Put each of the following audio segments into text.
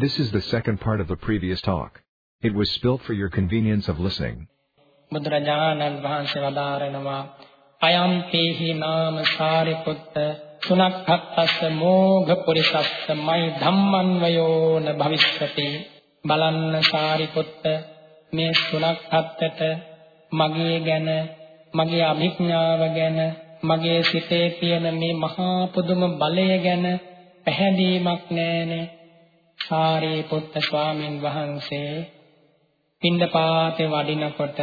This is the second part of the previous talk. It was spilt for your convenience of listening. බුදුරජාණන් වහන්සේ වදාරනවා අයම් තේහි නාම සාරිපුත්ත සුනක්ඛත්තස්ස මෝඝ පුරිසස්ස මයි ධම්මන්වයෝන භවිෂ්‍යති බලන්න සාරිපුත්ත මේ සුනක්ඛත්තට මගේ ගැන මගේ අභිඥාව ගැන මගේ සිතේ තියෙන මේ මහා පුදුම බලය ගැන පැහැදීමක් නැනේ සාරිපුත්ත ස්වාමින් වහන්සේ පින්දපාතේ වඩිනකොට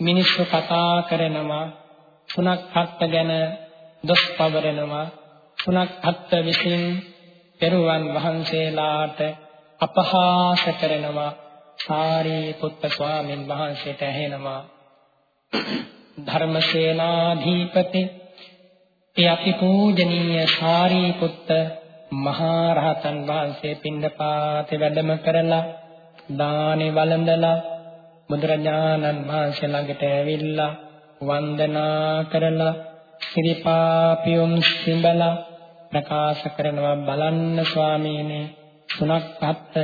මිනිස්සු කතා කරනවා සුනක්හත් ගැන දොස් පවරනවා සුනක්හත් විසින් පෙරුවන් වහන්සේලාට අපහාස කරනවා. සාරිපුත්ත ස්වාමින් වහන්සේට ඇහෙනවා ධර්මසේනාධිපති ඒ අති පූජනීය සාරිපුත්ත මහා රහතන් වහන්සේ පින්දපාතේ වැඩම කරලා දානේ වළඳලා බුදුරජාණන් වහන්සේ ළඟට ඇවිල්ලා වන්දනා කරලා සිරිපාපියුම් සිඹලා ප්‍රකාශ කරනවා. බලන්න ස්වාමීනි සුණක්පත්ත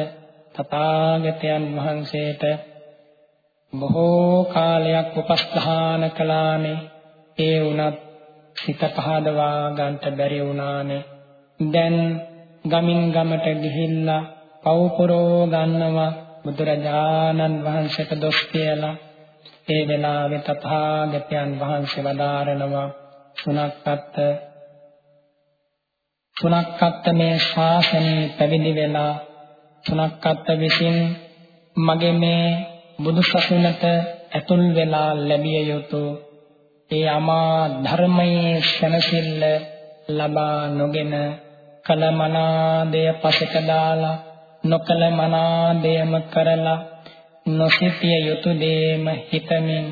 තථාගතයන් වහන්සේට බොහෝ කාලයක් උපස්ථාන කළානේ. ඒ වුණත් සිත පහදවා ගන්නට බැරි වුණානේ. දැන් ගමින් ගමට ගිහිල්ලා පව් පුරෝ ගන්නවා බුදුරජාණන් වහන්සේට දොස් කියලා. ඒ වෙලාවේ තථාගතයන් වහන්සේ වදාරනවා සුණක්කත් සුණක්කත් මේ ශාසනය පැවිදි වෙලා සුණක්කත් විසින් මගේ මේ බුදු සසුනට ඇතුල් වෙලා ලැබිය යුතු ඒ අමා ධර්මයේ ශනසිල්ල ලබා නොගෙන කලමනාදය පසක දාලා නොකල මනාදයම කරලා නොසිතිය යුතු දේම හිතමින්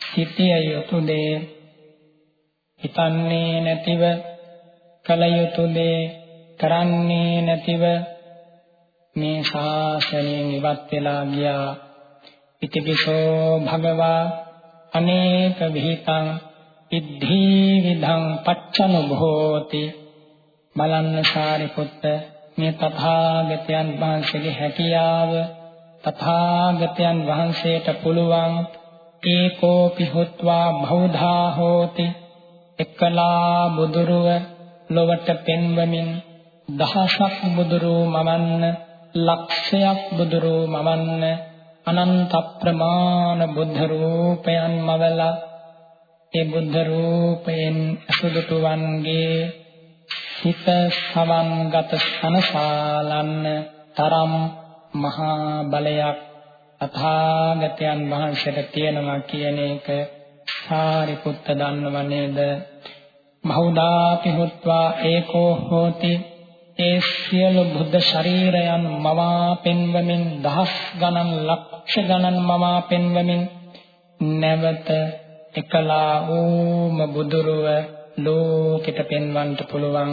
සිටිය යුතු දේ හිතන්නේ නැතිව කල යුතු දේ කරන්නේ නැතිව මේ ශාසනයෙන් ඉවත් වෙලා ගියා. ඉතිපිසෝ භගවා අනේක විහිතං ඉද්ධි විධං පච්චනුභෝති බලන්න සාරිපුත්ත මේ තථාගතයන් වහන්සේගේ හැකියාව තථාගතයන් වහන්සේට පුළුවන් ඒකෝපි හොත්වා බෞධා හෝති. එකලා බුදුරුව ලොවට පෙන්වමින් දහසක් බුදුරු මවන්න ලක්ෂයක් බුදුරු මවන්න අනන්ත ප්‍රමාණ බුද්ධ රූපයන් මවලා ඒ බුද්ධ රූපයෙන් අසුදුතුවන්ගේ හිත සවන්ගත සනසාලන්න තරම් මහා බලයක් අථාගතයන් වහන්සේට තියෙනවා කියන එක සාරිපුත්ත දන්නව නේද? බහුදාපි හුත්වා ඒකෝ හෝති. ඒ සියලු බුද්ධ ශරීරයන් මවා පෙන්වමින් දහස් ගණන් ලක්ෂ ගණන් මවා පෙන්වමින් නැවත එකලා ඌම බුදුරුව ලෝකෙට පෙන්වන්නට පුළුවන්.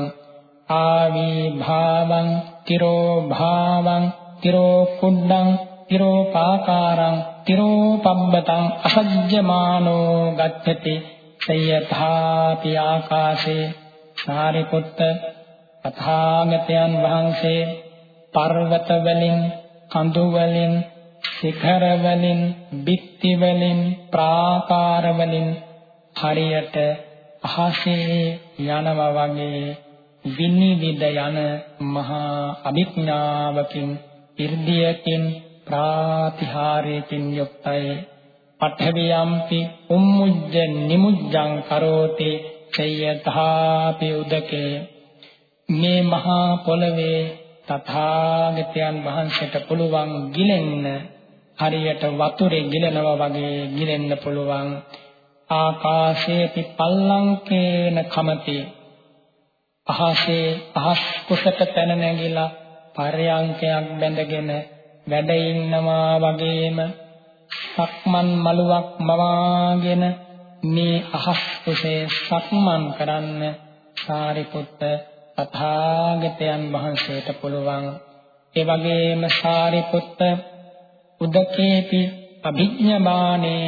ආවි භාවං තිරෝ භාවං තිරෝ කුණ්ඩං තිරෝ පාකාරං තිරෝ පබ්බතං අසජ්ජමානෝ ගච්ඡති. සයථාපි ආකාශේ. සාරිපුත්ත තථාගතයන් වහන්සේ පර්වත වලින් කඳු වලින් ශිඛර වලින් බිත්ති වලින් ප්‍රාකාර වලින් හරියට අහසේ යනවා වගේ විනිවිද යන මහා අභිඥාවකින් irdiyakin ප්‍රාතිහාරයකින් යුක්තයි. පඨවියම්පි උම්මුජ්ජ නිමුජ්ජං කරෝති චයථාපි උදකේ. මේ මහා පොළවේ තථාගතයන් වහන්සේට පුළුවන් ගිලෙන්න හරියට වතුරේ ගිලෙනවා වගේ ගිලෙන්න පුළුවන්. ආකාශේති පල්ලංකේන කමති. අහසේ අහස් කුසට පැන නැගිලා පරයන්කයක් බැඳගෙන වැඩ ඉන්නවා වගේම සක්මන් මලුවක් මවාගෙන මේ අහස් කුසේ සක්මන් කරන්න සාරිපුත්ත තථාගතයන් වහන්සේට පුළුවන්. ඒ වගේම සාරිපුත්ත උදකේපි අභිඥාමානේ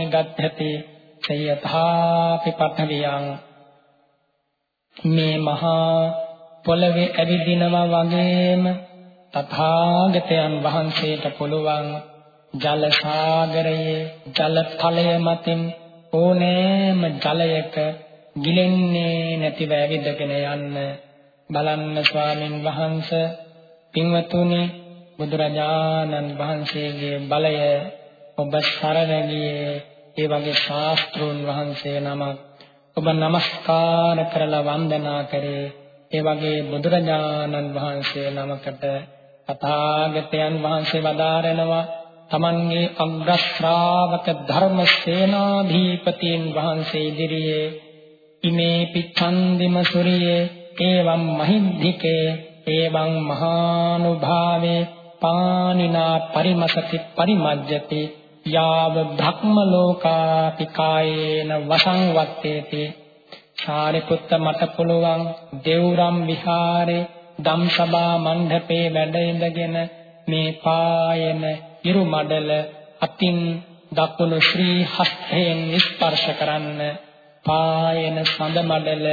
ගත්තති සයථාපි පඨවියං මේ මහා පොළවේ ඇවිදිනවා වගේම තථාගතයන් වහන්සේට පුළුවන් ජල සාගරයේ ජල තලය මතින් ඕනෑම ජලයක ගිලෙන්නේ නැතිව ඇවිදගෙන යන්න. බලන්න ස්වාමින් වහන්සේ පින්වතුනි බුදුරජාණන් වහන්සේගේ බලය ඔබ සරණ ගියේ ඒ වගේ ශාස්ත්‍රෝන් වහන්සේ නමක් ඔබ নমස්කාර කරලා වන්දනා කරේ. ඒ වගේ බුදුරජාණන් වහන්සේ නමකට තථාගතයන් වහන්සේ වදාරනවා. තමන්ගේ අග්‍ර ශ්‍රාවක ධර්ම සේනාධිපතීන් වහන්සේ ඉදිරියේ ඉමේ පිච්ඡන්දිම සුරියේ එවං මහින්దికේ එවං මහානුභාවේ පානිනා පරිමසති පරිමජ්ජති යාව ධක්ම ලෝකාපි කායේන වසං වත්තේති. සාරිපුත්ත මට පුළුවන් දෙව්රම් විහාරේ ධම්සභා මණ්ඩපේ වැඩ ඉඳගෙන මේ පායන ඉරු මඩල අතින් දකුණු ශ්‍රී හස්තයෙන් ස්පර්ශ කරන්න. පායන සඳ මඩල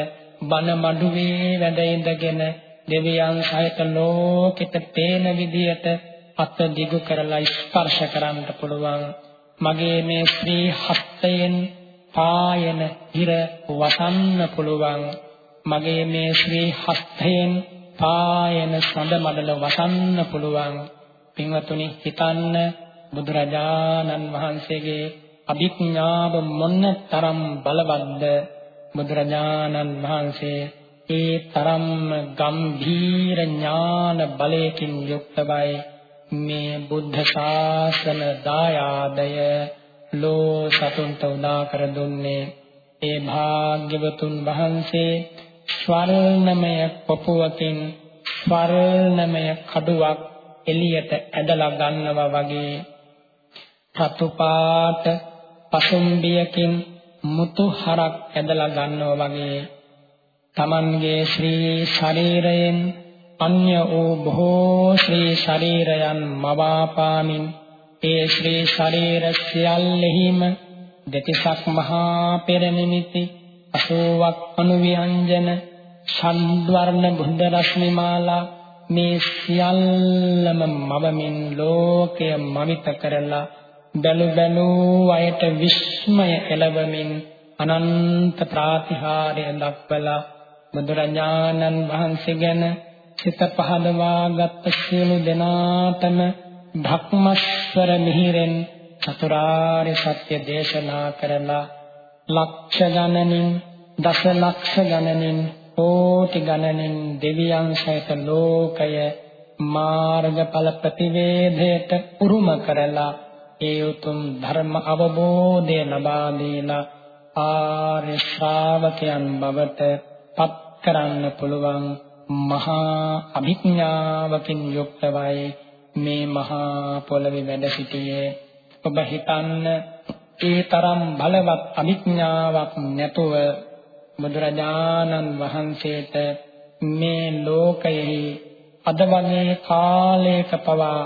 බන මඩුවේ වැඩ ඉඳගෙන දෙවියන් සහිත ලෝකෙට පේන විදියට අත දිගු කරලා ස්පර්ශ කරන්න පුළුවන්. මගේ මේ ශ්‍රී හස්තයෙන් පායන ඉර වසන්න පුළුවන්. මගේ මේ ශ්‍රී හස්තයෙන් පායන සඳ මඩල වසන්න පුළුවන්. පින්වතුනි හිතන්න බුදුරජාණන් වහන්සේගේ අභිඥාව මොන තරම් බලවත්ද? බුදුරජාණන් වහන්සේ ඒ තරම්ම ගම්භීර ඥාන බලයකින් යුක්තවයි. මේ බුද්ධ ශාසන දායාදය ලෝ සතුන්ට උදා කර දුන්නේ. ඒ භාග්‍යවතුන් වහන්සේ ස්වර්ණමය පොපුවකින් ස්වර්ණමය කඩුවක් එළියට ඇදලා ගන්නවා වගේ. රතු පාට පසුම්බියකින් මුතු හරක් ඇදලා ගන්නවා වගේ. තමන්ගේ ශ්‍රී ශරීරයෙන් අන්‍ය වූ බොහෝ ශ්‍රී ශරීරයන් මවාපාමින් ඒ ශ්‍රී ශරීර සියල්ලෙහිම දෙතිසක් මහා පෙරනිමිති 80ක් අනුව්‍යංජන ෂඩ්වර්ණ බුද්ධ රශ්මි මාලා මේ සියල්ලම මවමින් ලෝකය මවිත කරලා බැලු බැලූ අයට විස්මය එළවමින් අනන්ත ප්‍රාතිහාර්ය දක්වලා බුදුරජාණන් වහන්සේ ගැන සිත පහදවාගත් සියලු දෙනාටම ධක්මස්වර මිහිරෙන් චතුරාර්ය සත්‍ය දේශනා කරලා ලක්ෂ ගණනින් දස ලක්ෂ ගණනින් කෝටි ගණනින් දෙවියන් සහිත ලෝකය මාර්ගඵල ප්‍රතිවේදයට උරුම කරලා ඒ උතුම් ධර්ම අවබෝධය ලබා දීලා ආර්ය ශ්‍රාවකයන් බවට පත් කරන්න පුළුවන්. මහා අභිඥාවකින් යුක්තවයි මේ මහා පොළවේ වැඩ සිටියේ. ඔබ හිතන්න ඒ තරම් බලවත් අභිඥාවක් නැතුව බුදුරජාණන් වහන්සේට මේ ලෝකයේ අද වගේ කාලයක පවා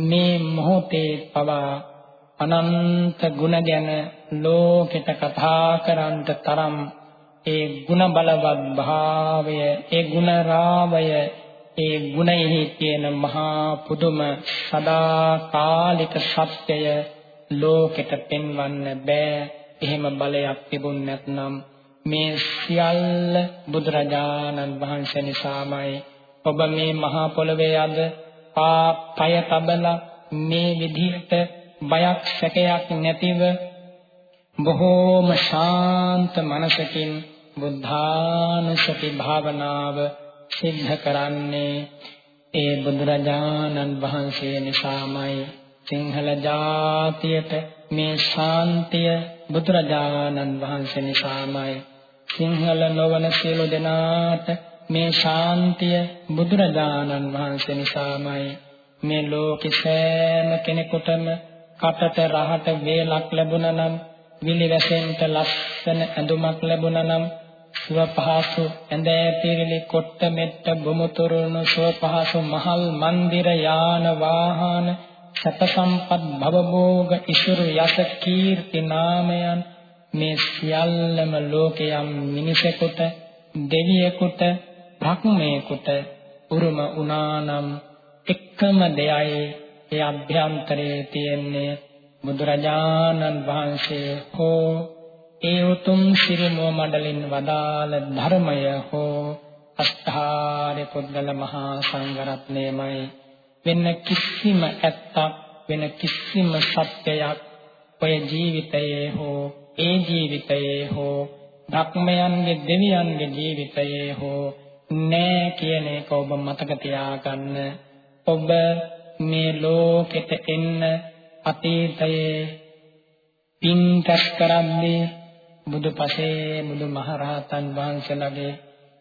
මේ මොහොතේ පවා අනන්ත ගුණ ගැන ලෝකෙට කතා කරන්නට තරම් ඒ ගුණ බලවත් භාවය ඒ ගුණ රාවය ඒ ගුණයෙහි තියෙන මහා පුදුම සදාකාලික සත්‍යය ලෝකෙට පෙන්වන්න බෑ. එහෙම බලයක් තිබුණ නැත්නම් මේ සියල්ල බුදුරජාණන් වහන්සේ නිසාමයි. ඔබ මේ මහා පොළවේ අද පාපය තබලා මේ විදිහට බයක් සැකයක් නැතිව බොහෝම ශාන්ත මනසකින් බුද්ධානුස්සති භාවනාව සිද්ධ කරන්නේ ඒ බුදුරජාණන් වහන්සේ නිසාමයි. සිංහල ජාතියට මේ ශාන්තිය බුදුරජාණන් වහන්සේ නිසාමයි. සිංහල නොවන සියලු දෙනාට මේ ශාන්තිය බුදුරජාණන් වහන්සේ නිසාමයි. මේ ලෝකෙ සෑම කෙනෙකුටම කටට රහට වේලක් ලැබුණා නම් විලි වැසෙන්ට ලස්සන ඇඳුමක් ලැබුණා නම් සුව පහසු ඇඳ ඇතිරිලි කොට්ට මෙට්ට බොමුතුරුණු සුව පහසු මහල් මන්දිර යාන වාහන සත සම්පත් භවභෝග ඉසුරු යස කීර්ති නාමයන් මේ සියල්ලම ලෝකයම් මිනිසෙකුට දෙවියෙකුට භක්මයෙකුට උරුම වුණානම් එකම දෙයයි ඒ අභ්‍යන්තරයේ තියෙන්නේ. බුදුරජාණන් වහන්සේ හෝ ඒ උතුම් ශිරමෝ මඩලින් වදාළ ධර්මය හෝ අෂ්ඨාරි පුද්ගල මහා සංඝරත්නයමයි. වෙන කිසිම ඇත්තක් වෙන කිසිම සත්‍යයක් ඔය ජීවිතයේ හෝ ඒ ජීවිතයේ හෝ ධක්මයන්ගේ දෙවියන්ගේ ජීවිතයේ හෝ නෑ කියන එක ඔබ මතක තියාගන්න. ඔබ මේ ලෝකෙට එන්න අතීතයේ පින් කැස් කරන්නේ බුදුපසේ බුදුමහරහතන් වහන්සේලාගේ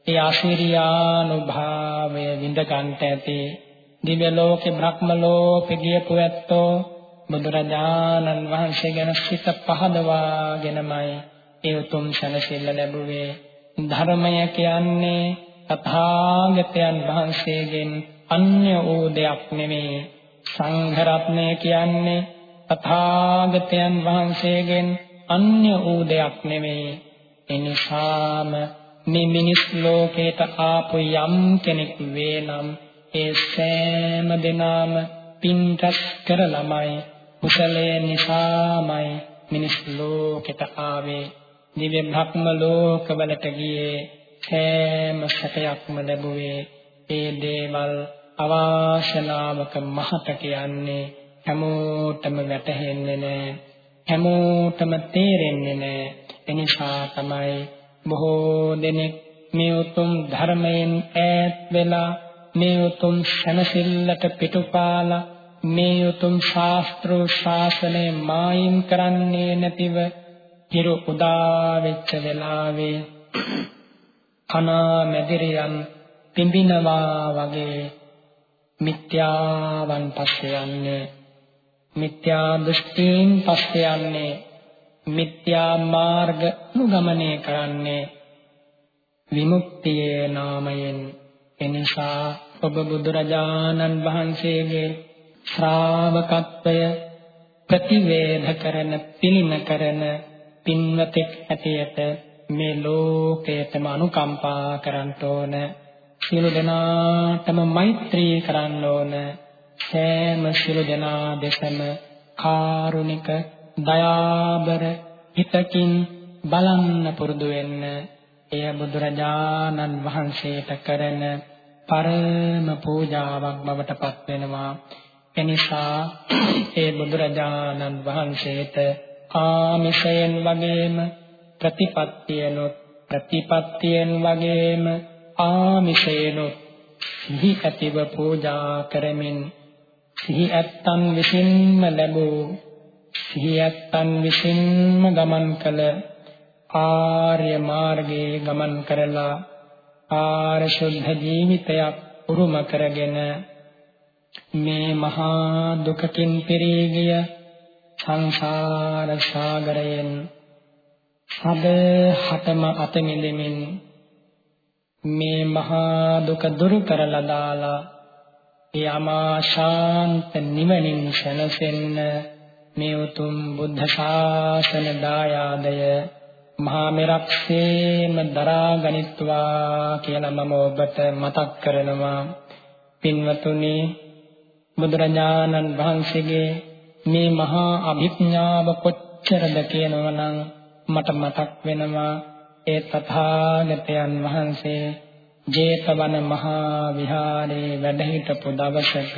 ඒ ආශිර්යානුභාවය විඳ ගන්නට ඇති. දිව්‍ය ලෝකේ බ්‍රහ්ම ලෝකේ ගියපු ඇත්තෝ බුදුරජාණන් වහන්සේ ගැන සිත පහදවාගෙනමයි ඒ උතුම් සැනසෙල්ල ලැබුවේ. ධර්මය කියන්නේ තථාගතයන් වහන්සේගෙන් අන්‍ය වූ දෙයක් නෙමෙයි සංඝ රත්නය කියන්නේ තථාගතයන් වහන්සේගෙන් අන්‍ය වූ දෙයක් නෙමෙයි. එනිසාම මේ මිනිස් ලෝකයට ආපු යම් කෙනෙක් වේනම් ඒ සෑම දිනම පින්කස් කරලමයි කුසලයේ නිසාමයි මිනිස් ලෝකෙට ආවේ. දිව්‍ය භක්ම ලෝකවලට ගියේ සෑම සැපයක්ම ලැබුවේ ඒ දේවල් අවාසනාවක මහත කියන්නේ හැමෝටම වැටහෙන්නේ නැහැ. හැමෝටම තේරෙන්නේ නැහැ. එනිසා තමයි බොහෝ දෙනෙක් මේ උතුම් ධර්මයෙන් ඈත් වෙලා මේ උතුම් සනසිල්ලට පිටුපාලා මේ උතුම් ශාස්ත්‍ර ශාසනය මායිම් කරන්නේ නැතිව හිරු උදා වෙච්ච වෙලාවේ කනා මැදිරියන් පිඹිනවා වගේ මිත්‍යාවන් පස්සේ යන්නේ. මිත්‍යා දෘෂ්ටීන් පස්සේ යන්නේ මිත්‍යා මාර්ග අනුගමනය කරන්නේ විමුක්තියේ නාමයෙන්. එනිසා ඔබ බුදුරජාණන් වහන්සේගේ ශ්‍රාවකත්වය ප්‍රතිවේධ කරන පිළිම කරන පින්වතෙක් ඇටියට මේ ලෝකයටම අනුකම්පා කරන්න ඕන සියලු දෙනාටම මෛත්‍රී කරන්න ඕන සෑම සියලු දෙනා දෙසම කාරුණික දයාබර හිතකින් බලන්න පුරුදු වෙන්න එය බුදුරජාණන් වහන්සේට කරන පරම පූජාවක් බවට පත් වෙනවා. එනිසා ඒ බුදුරජාණන් වහන්සේට ආමිෂයෙන් වගේම ප්‍රතිපත්තියනොත් ප්‍රතිපත්තියෙන් වගේම ආමිෂයනොත් සිහි ඇතිව පූජා කරමින් සිහි ඇත්තන් විසින්ම ලැබූ සිහි ඇත්තන් විසින්ම ගමන් කළ ආර්ය මාර්ගයේ ගමන් කරලා ආරශුද්ධ ජීවිතයක් උරුම කරගෙන මේ මහා දුකකින් පිරී ගිය සංසාර සාගරයෙන් සදහටම අත මිදෙමින් මේ මහා දුක දුරු කරලා දාලා යමා ශාන්ත නිවනින් සැනසෙන්න. මේ උතුම් බුද්ධ ශාසන දායාදය මහා මෙරක්සේම දරා ගනිත්වා කියලා මම ඔබට මතක් කරනවා. පින්වතුනි බුදුරජාණන් වහන්සේගේ මේ මහා අභිඥාව කොච්චරද කියනවනම් මට මතක් වෙනවා. ඒ තථාගතයන් වහන්සේ ජේතවන මහා විහාරේ වැඩ සිටපු දවසක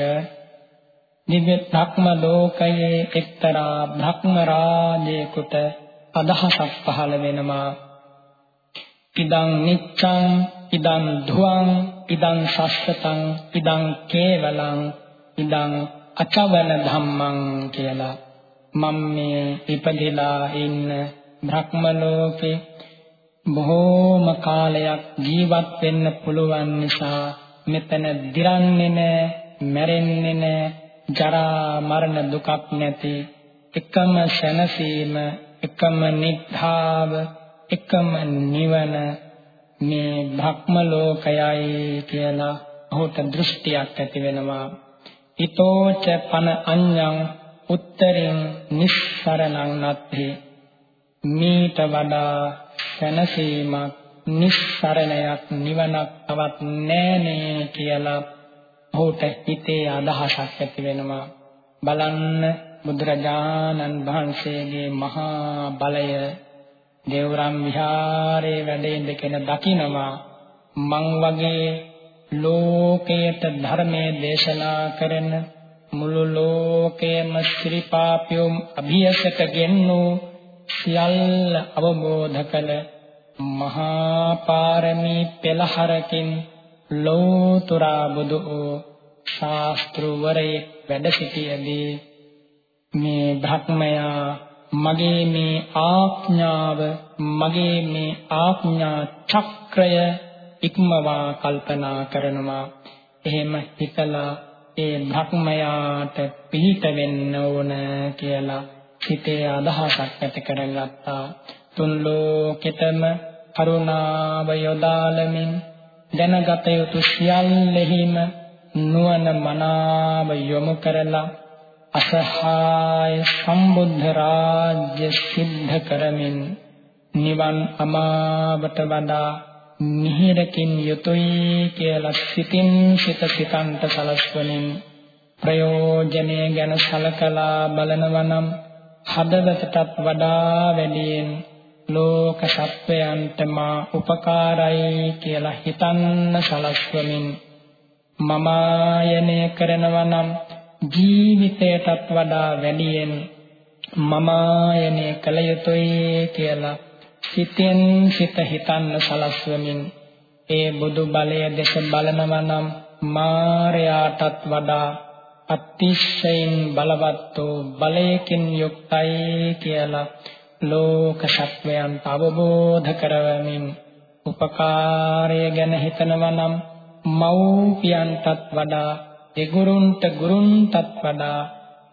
දිව්‍ය ධක්ම ලෝකයේ එක්තරා භක්ම රාජයෙකුට අදහසක් පහළ වෙනවා. ඉදං නිච්ඡං ඉදං ධුවං ඉදං සස්සතං ඉදං කේවලං ඉදං අචවන ධම්මං කියලා. මම මේ ඉපදිලා ඉන්න භ්‍රම ලෝකේ බොහෝම කාලයක් ජීවත් වෙන්න පුළුවන් නිසා මෙතන දිරන්නේ නැහැ මැරෙන්නේ නැහැ ජරා මරණ දුකක් නැති. එකම සැනසීම එකම නිද්ධාව එකම නිවන මේ භක්ම ලෝකයයි කියලා ඔහුට දෘෂ්ටියක් ඇති වෙනවා. ඊතෝච පන අඤ්ඤං උත්තරින් නිස්සරණං නත්ති මීට වඩා සැනසීමක් නිස්සරණයක් නිවනක් තවත් නෑනේ කියලා ඔහුට හිතේ අදහසක් ඇති වෙනවා. බලන්න බුදුරජාණන් වහන්සේගේ මහා බලය දේවරම් විහාරයේ වැඩ ඉඳගෙන දකිනවා. මං වගේ ලෝකයට ධර්මයේ දේශනා කරන මුළු ලෝකයේම ශ්‍රීපාපියොම් අභියසක ගෙන්නූ සියල්ල අවබෝධ කළ මහා පාරමී පෙළහරකින් ලෝතුරා බුදු වූ ශාස්ත්‍රවරයෙක් වැඩ සිටියේදී මේ ධර්මයා මගේ මේ ආඥාව මගේ මේ ආඥා චක්‍රය ඉක්මවා කල්පනා කරනවා. එහෙම හිතලා ඒ භක්මයාට පිහිට වෙන්න ඕන කියලා හිතේ අදහසක් ඇති කරගත්තා. තුන් ලෝකෙතම කරුණාව යොදාලමින් දැනගත යුතු සියල්ලෙහිම නුවණ මනාව යොමු කරලා අසහාය සම්බුද්ධ රාජ්‍ය සිද්ධ කරමින් නිවන් අමාවට වඩා මිහිරකින් යුතුයි කියලා සිතින් සිත සිතන්ට සලස්වමින් ප්‍රයෝජනය ගැන සලකලා බලනවා නම් හදවතටත් වඩා වැඩියෙන් ලෝක සත්වයන්ට මා උපකාරයි කියලා හිතන්න සලස්වමින් මමායනය කරනවා නම් ජීවිතයටත් වඩා වැඩියෙන් මමායනය කළ යුතුයි කියලා සිතෙන් සිත හිතන්න සලස්වමින් ඒ බුදු බලය දෙස බලනවා නම් මාරයාටත් වඩා අතිශයින් බලවත් වූ බලයකින් යුක්තයි කියලා ලෝක සත්වයන්ට අවබෝධ කරවමින් උපකාරය ගැන හිතනවා නම් මව්පියන්ටත් වඩා දෙගුරුන්ට ගුරුන්ටත් වඩා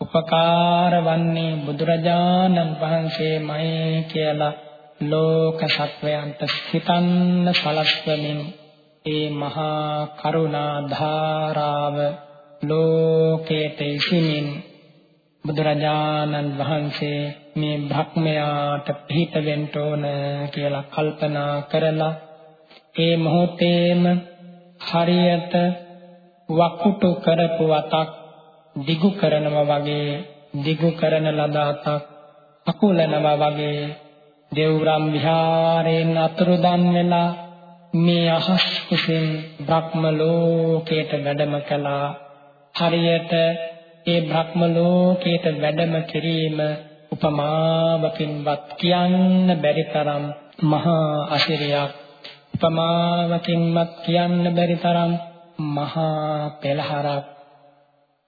උපකාර වන්නේ බුදුරජාණන් වහන්සේමයි කියලා ලෝක සත්වයන්ට සිතන්න සලස්වමින් ඒ මහා කරුණා ධාරාව ලෝකයට ඉසිමින් බුදුරජාණන් වහන්සේ මේ භක්මයාට පිහිට වෙන්න ඕන කියලා කල්පනා කරලා ඒ මොහොතේම හරියට වකුටු කරපු අතක් දිගු කරනවා වගේ දිගු කරන ලද අතක් අකුලනවා වගේ දේවරම් විහාරයෙන් අතුරුදන් වෙලා මේ අහස් කුසින් බ්‍රහ්ම ලෝකයට වැඩම කළා. හරියට ඒ බ්‍රහ්ම ලෝකයට වැඩම කිරීම උපමාවකින්වත් කියන්න බැරි තරම් මහා අසිරියක්. උපමාවකින්වත් කියන්න බැරි තරම් මහා පෙළහරක්.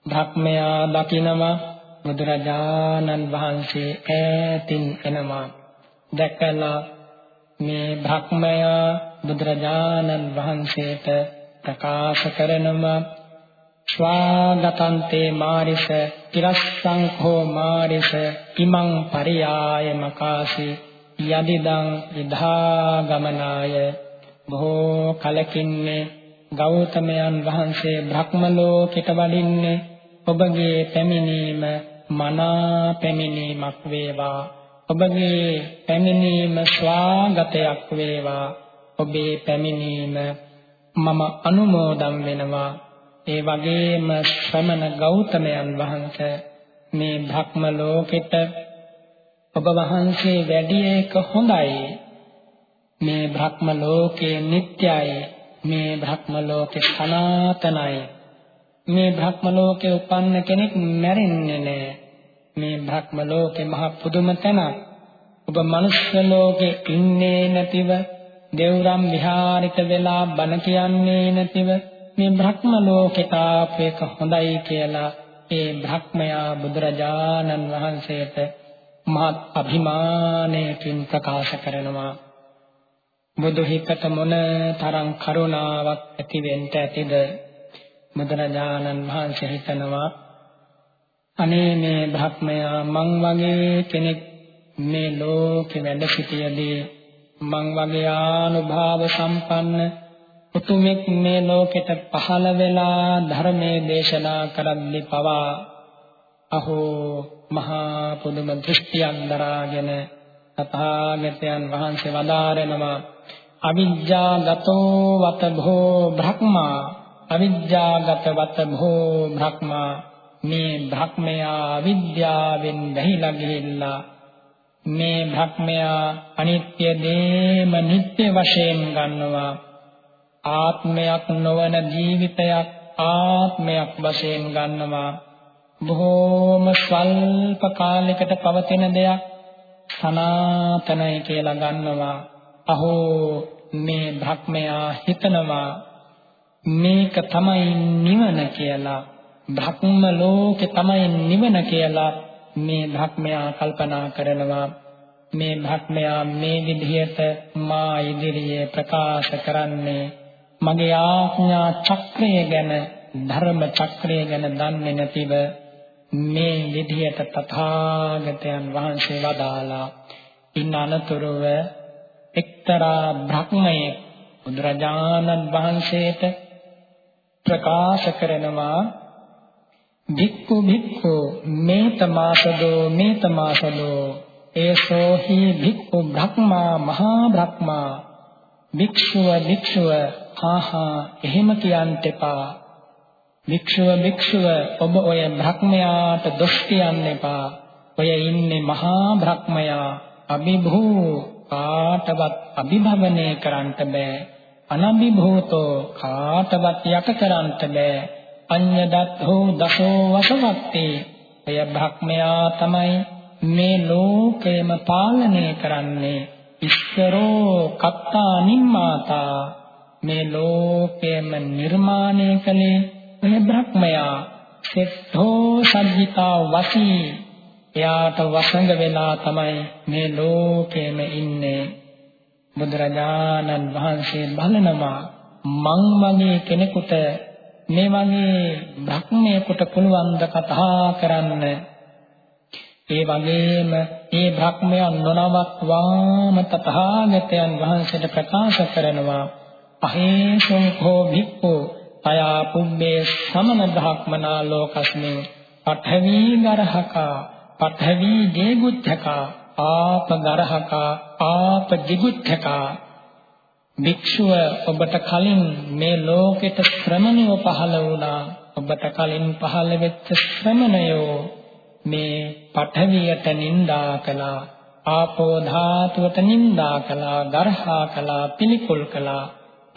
භක්මයා දකිනවා බුදුරජාණන් වහන්සේ ඈතින් එනවා. දැකලා මේ භක්මයා බුදුරජාණන් වහන්සේට ප්‍රකාශ කරනවා ස්වාගතන්තේ මාරිස තිරස්සංඛෝ මාරිස ඉමං පරියාය මකාසි යදිදං විධාගමනාය. බොහෝ කලකින්නේ ගෞතමයන් වහන්සේ බ්‍රහ්ම ලෝකෙට වඩින්නේ ඔබගේ පැමිණීම මනා පැමිණීමක් වේවා. ඔබගේ පැමිණීම ස්වාගතයක් වේවා. ඔබේ පැමිණීම මම අනුමෝදන් වෙනවා. ඒ වගේම ශ්‍රමණ ගෞතමයන් වහන්සේ මේ භක්ම ලෝකෙට ඔබ වහන්සේ වැඩි එක හොඳයි. මේ භක්ම ලෝකේ නිට්ටයයි. මේ භක්ම ලෝකේ සනාතනයි. මේ භක්ම ලෝකේ උපන්න කෙනෙක් මැරෙන්නේ නැහැ. මේ භක්ම ලෝකේ මහ පුදුම තැනක්. ඔබ මනුෂ්‍ය ලෝකේ ඉන්නේ නැතිව දේවරම් විහාරිත වෙලා බණ කියන්නේ නැතිව මේ බ්‍රහ්ම ලෝකෙට ආපේක හොඳයි කියලා ඒ බ්‍රහ්මයා බුදුරජාණන් වහන්සේට මහත් අභිමානයකින් ප්‍රකාශ කරනවා. බුදු හිතට මොන තරම් කරුණාවක් ඇති වෙන්න ඇතිද? බුදුරජාණන් වහන්සේ හිතනවා අනේ මේ බ්‍රහ්මයා මං වගේ කෙනෙක් මේ ලෝකෙ වැඩ සිටියදී මං වගේ ආනුභාව සම්පන්න උතුමෙක් මේ ලෝකෙට පහළ වෙලා ධර්මයේ දේශනා කරද්දී පවා අහෝ මහා පුදුම දෘෂ්ටියක් දරාගෙන තථාගතයන් වහන්සේ වදාරනවා අවිජ්ජා ගතෝ වත භෝ බ්‍රහ්මා අවිද්‍යාගත වත භෝ බ්‍රහ්මා මේ බ්‍රහ්මයා විද්‍යාවෙන් වැහිලා ගිහිල්ලා මේ භක්මයා අනිත්‍ය දේම නිට්ටය වශයෙන් ගන්නවා. ආත්මයක් නොවන ජීවිතයක් ආත්මයක් වශයෙන් ගන්නවා. බොහෝම ස්වල්ප කාලයකට පවතින දෙයක් සනාතනයි කියලා ගන්නවා. අහෝ මේ භක්මයා හිතනවා මේක තමයි නිවන කියලා. භක්ම ලෝකේ තමයි නිවන කියලා මේ භක්මයා කල්පනා කරනවා. මේ භක්මයා මේ විදිහට මා ඉදිරියේ ප්‍රකාශ කරන්නේ මගේ ආඥා චක්‍රය ගැන ධර්ම චක්‍රය ගැන දන්නේ නැතිව මේ විදිහට තථාගතයන් වහන්සේ වදාලා ඉන්න අනතුරුව එක්තරා බ්‍රහ්මයේ බුදුරජාණන් වහන්සේට ප්‍රකාශ කරනවා භික්ඛු භික්ඛු මේතමාසදෝ මේතමාසදෝ ඒසෝ හි භික්ඛු බ්‍රහ්මා මහා බ්‍රහ්මා භික්ෂුව භික්ෂුව ආහා එහෙම කියන්ට එපා. භික්ෂුව භික්ෂුව ඔබ ඔය බ්‍රහ්මයාට දොස් කියන්න එපා. ඔය ඉන්නේ මහා බ්‍රහ්මයා. අභිභූ කාටවත් අභිභවනය කරන්නට බෑ. අනභිභූතෝ කාටවත් යට කරන්නට බෑ. අඤ්ඤදත්තෝ දසෝ වසවත්තේ. එය බ්‍රහ්මයා තමයි මේ ලෝකයම පාලනය කරන්නේ. ඉස්සරෝ කත්තා නිම්මාතා. මේ ලෝකයම නිර්මාණය කළේ එය බ්‍රහ්මයා සෙට්ඨෝ සජ්ජිතා වසී. එයාට වසඟ වෙලා තමයි මේ ලෝකෙම ඉන්නේ. බුදුරජාණන් වහන්සේ බලනවා මං වගේ කෙනෙකුට මේ වගේ බ්‍රහ්මයෙකුට පුළුවන් ද කතා කරන්න? ඒ වගේම මේ බ්‍රහ්මයන් නොනවත්වාම තථාගතයන් වහන්සේට ප්‍රකාශ කරනවා අහේසුං හෝ භික්ඛු තයා පුම්මේ සමන බ්‍රහ්මනා ලෝකස්මින් පඨවි ගරහකා පඨවි ජේගුච්ඡකා ආප ගරහකා ආප ජිගුච්ඡකා භික්ෂුව ඔබට කලින් මේ ලෝකෙට ශ්‍රමණයෝ පහළ වුණා. ඔබට කලින් පහළ වෙච්ච ශ්‍රමණයෝ මේ පඨවියට නිඳා කළා. ආපෝ ධාතුවට නිඳා කළා, ගර්හා කළා, පිළිකුල් කළා.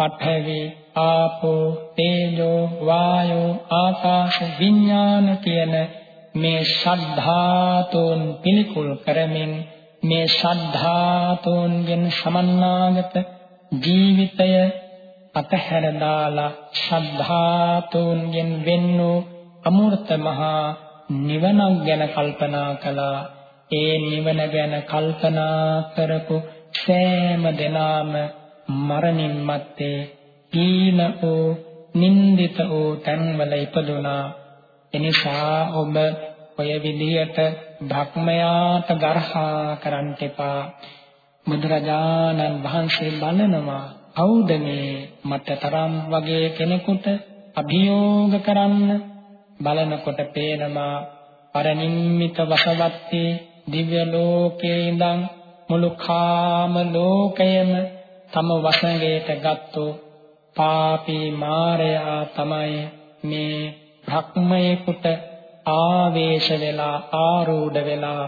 පඨවි, ආපෝ, තේජෝ, වායෝ, ආකාශ, විඥාන කියන මේ ශද්ධාතුන් පිළිකුල් කරමින් මේ ශද්ධාතුන්ගෙන් සමන්නාගත ජීවිතය අතහැර දාලා ශ්‍රද්ධාතුන්ගෙන් වෙන් වූ අමූර්ත මහා නිවනක් ගැන කල්පනා කළා. ඒ නිවන ගැන කල්පනා කරපු සෑම දෙනාම මරණින් මත්තේ හීන වූ නින්දිත වූ තන්වල ඉපදුනා. එනිසා ඔබ ඔය විදියට භක්මයාට ගර්හා කරන්න එපා. බුදුරජාණන් වහන්සේ බලනවා කවුද මේ මට තරම් වගේ කෙනෙකුට අභියෝග කරන්න? බලනකොට පේනවා පරිනිම්මිත වසවත්තේ දිව්‍ය ලෝකේ ඉඳන් මුළු කාම ලෝකයම තම වසඟයට ගත්තු පාපී මාරයා තමයි මේ භක්මයේකට ආවේශ වෙලා ආරූඪ වෙලා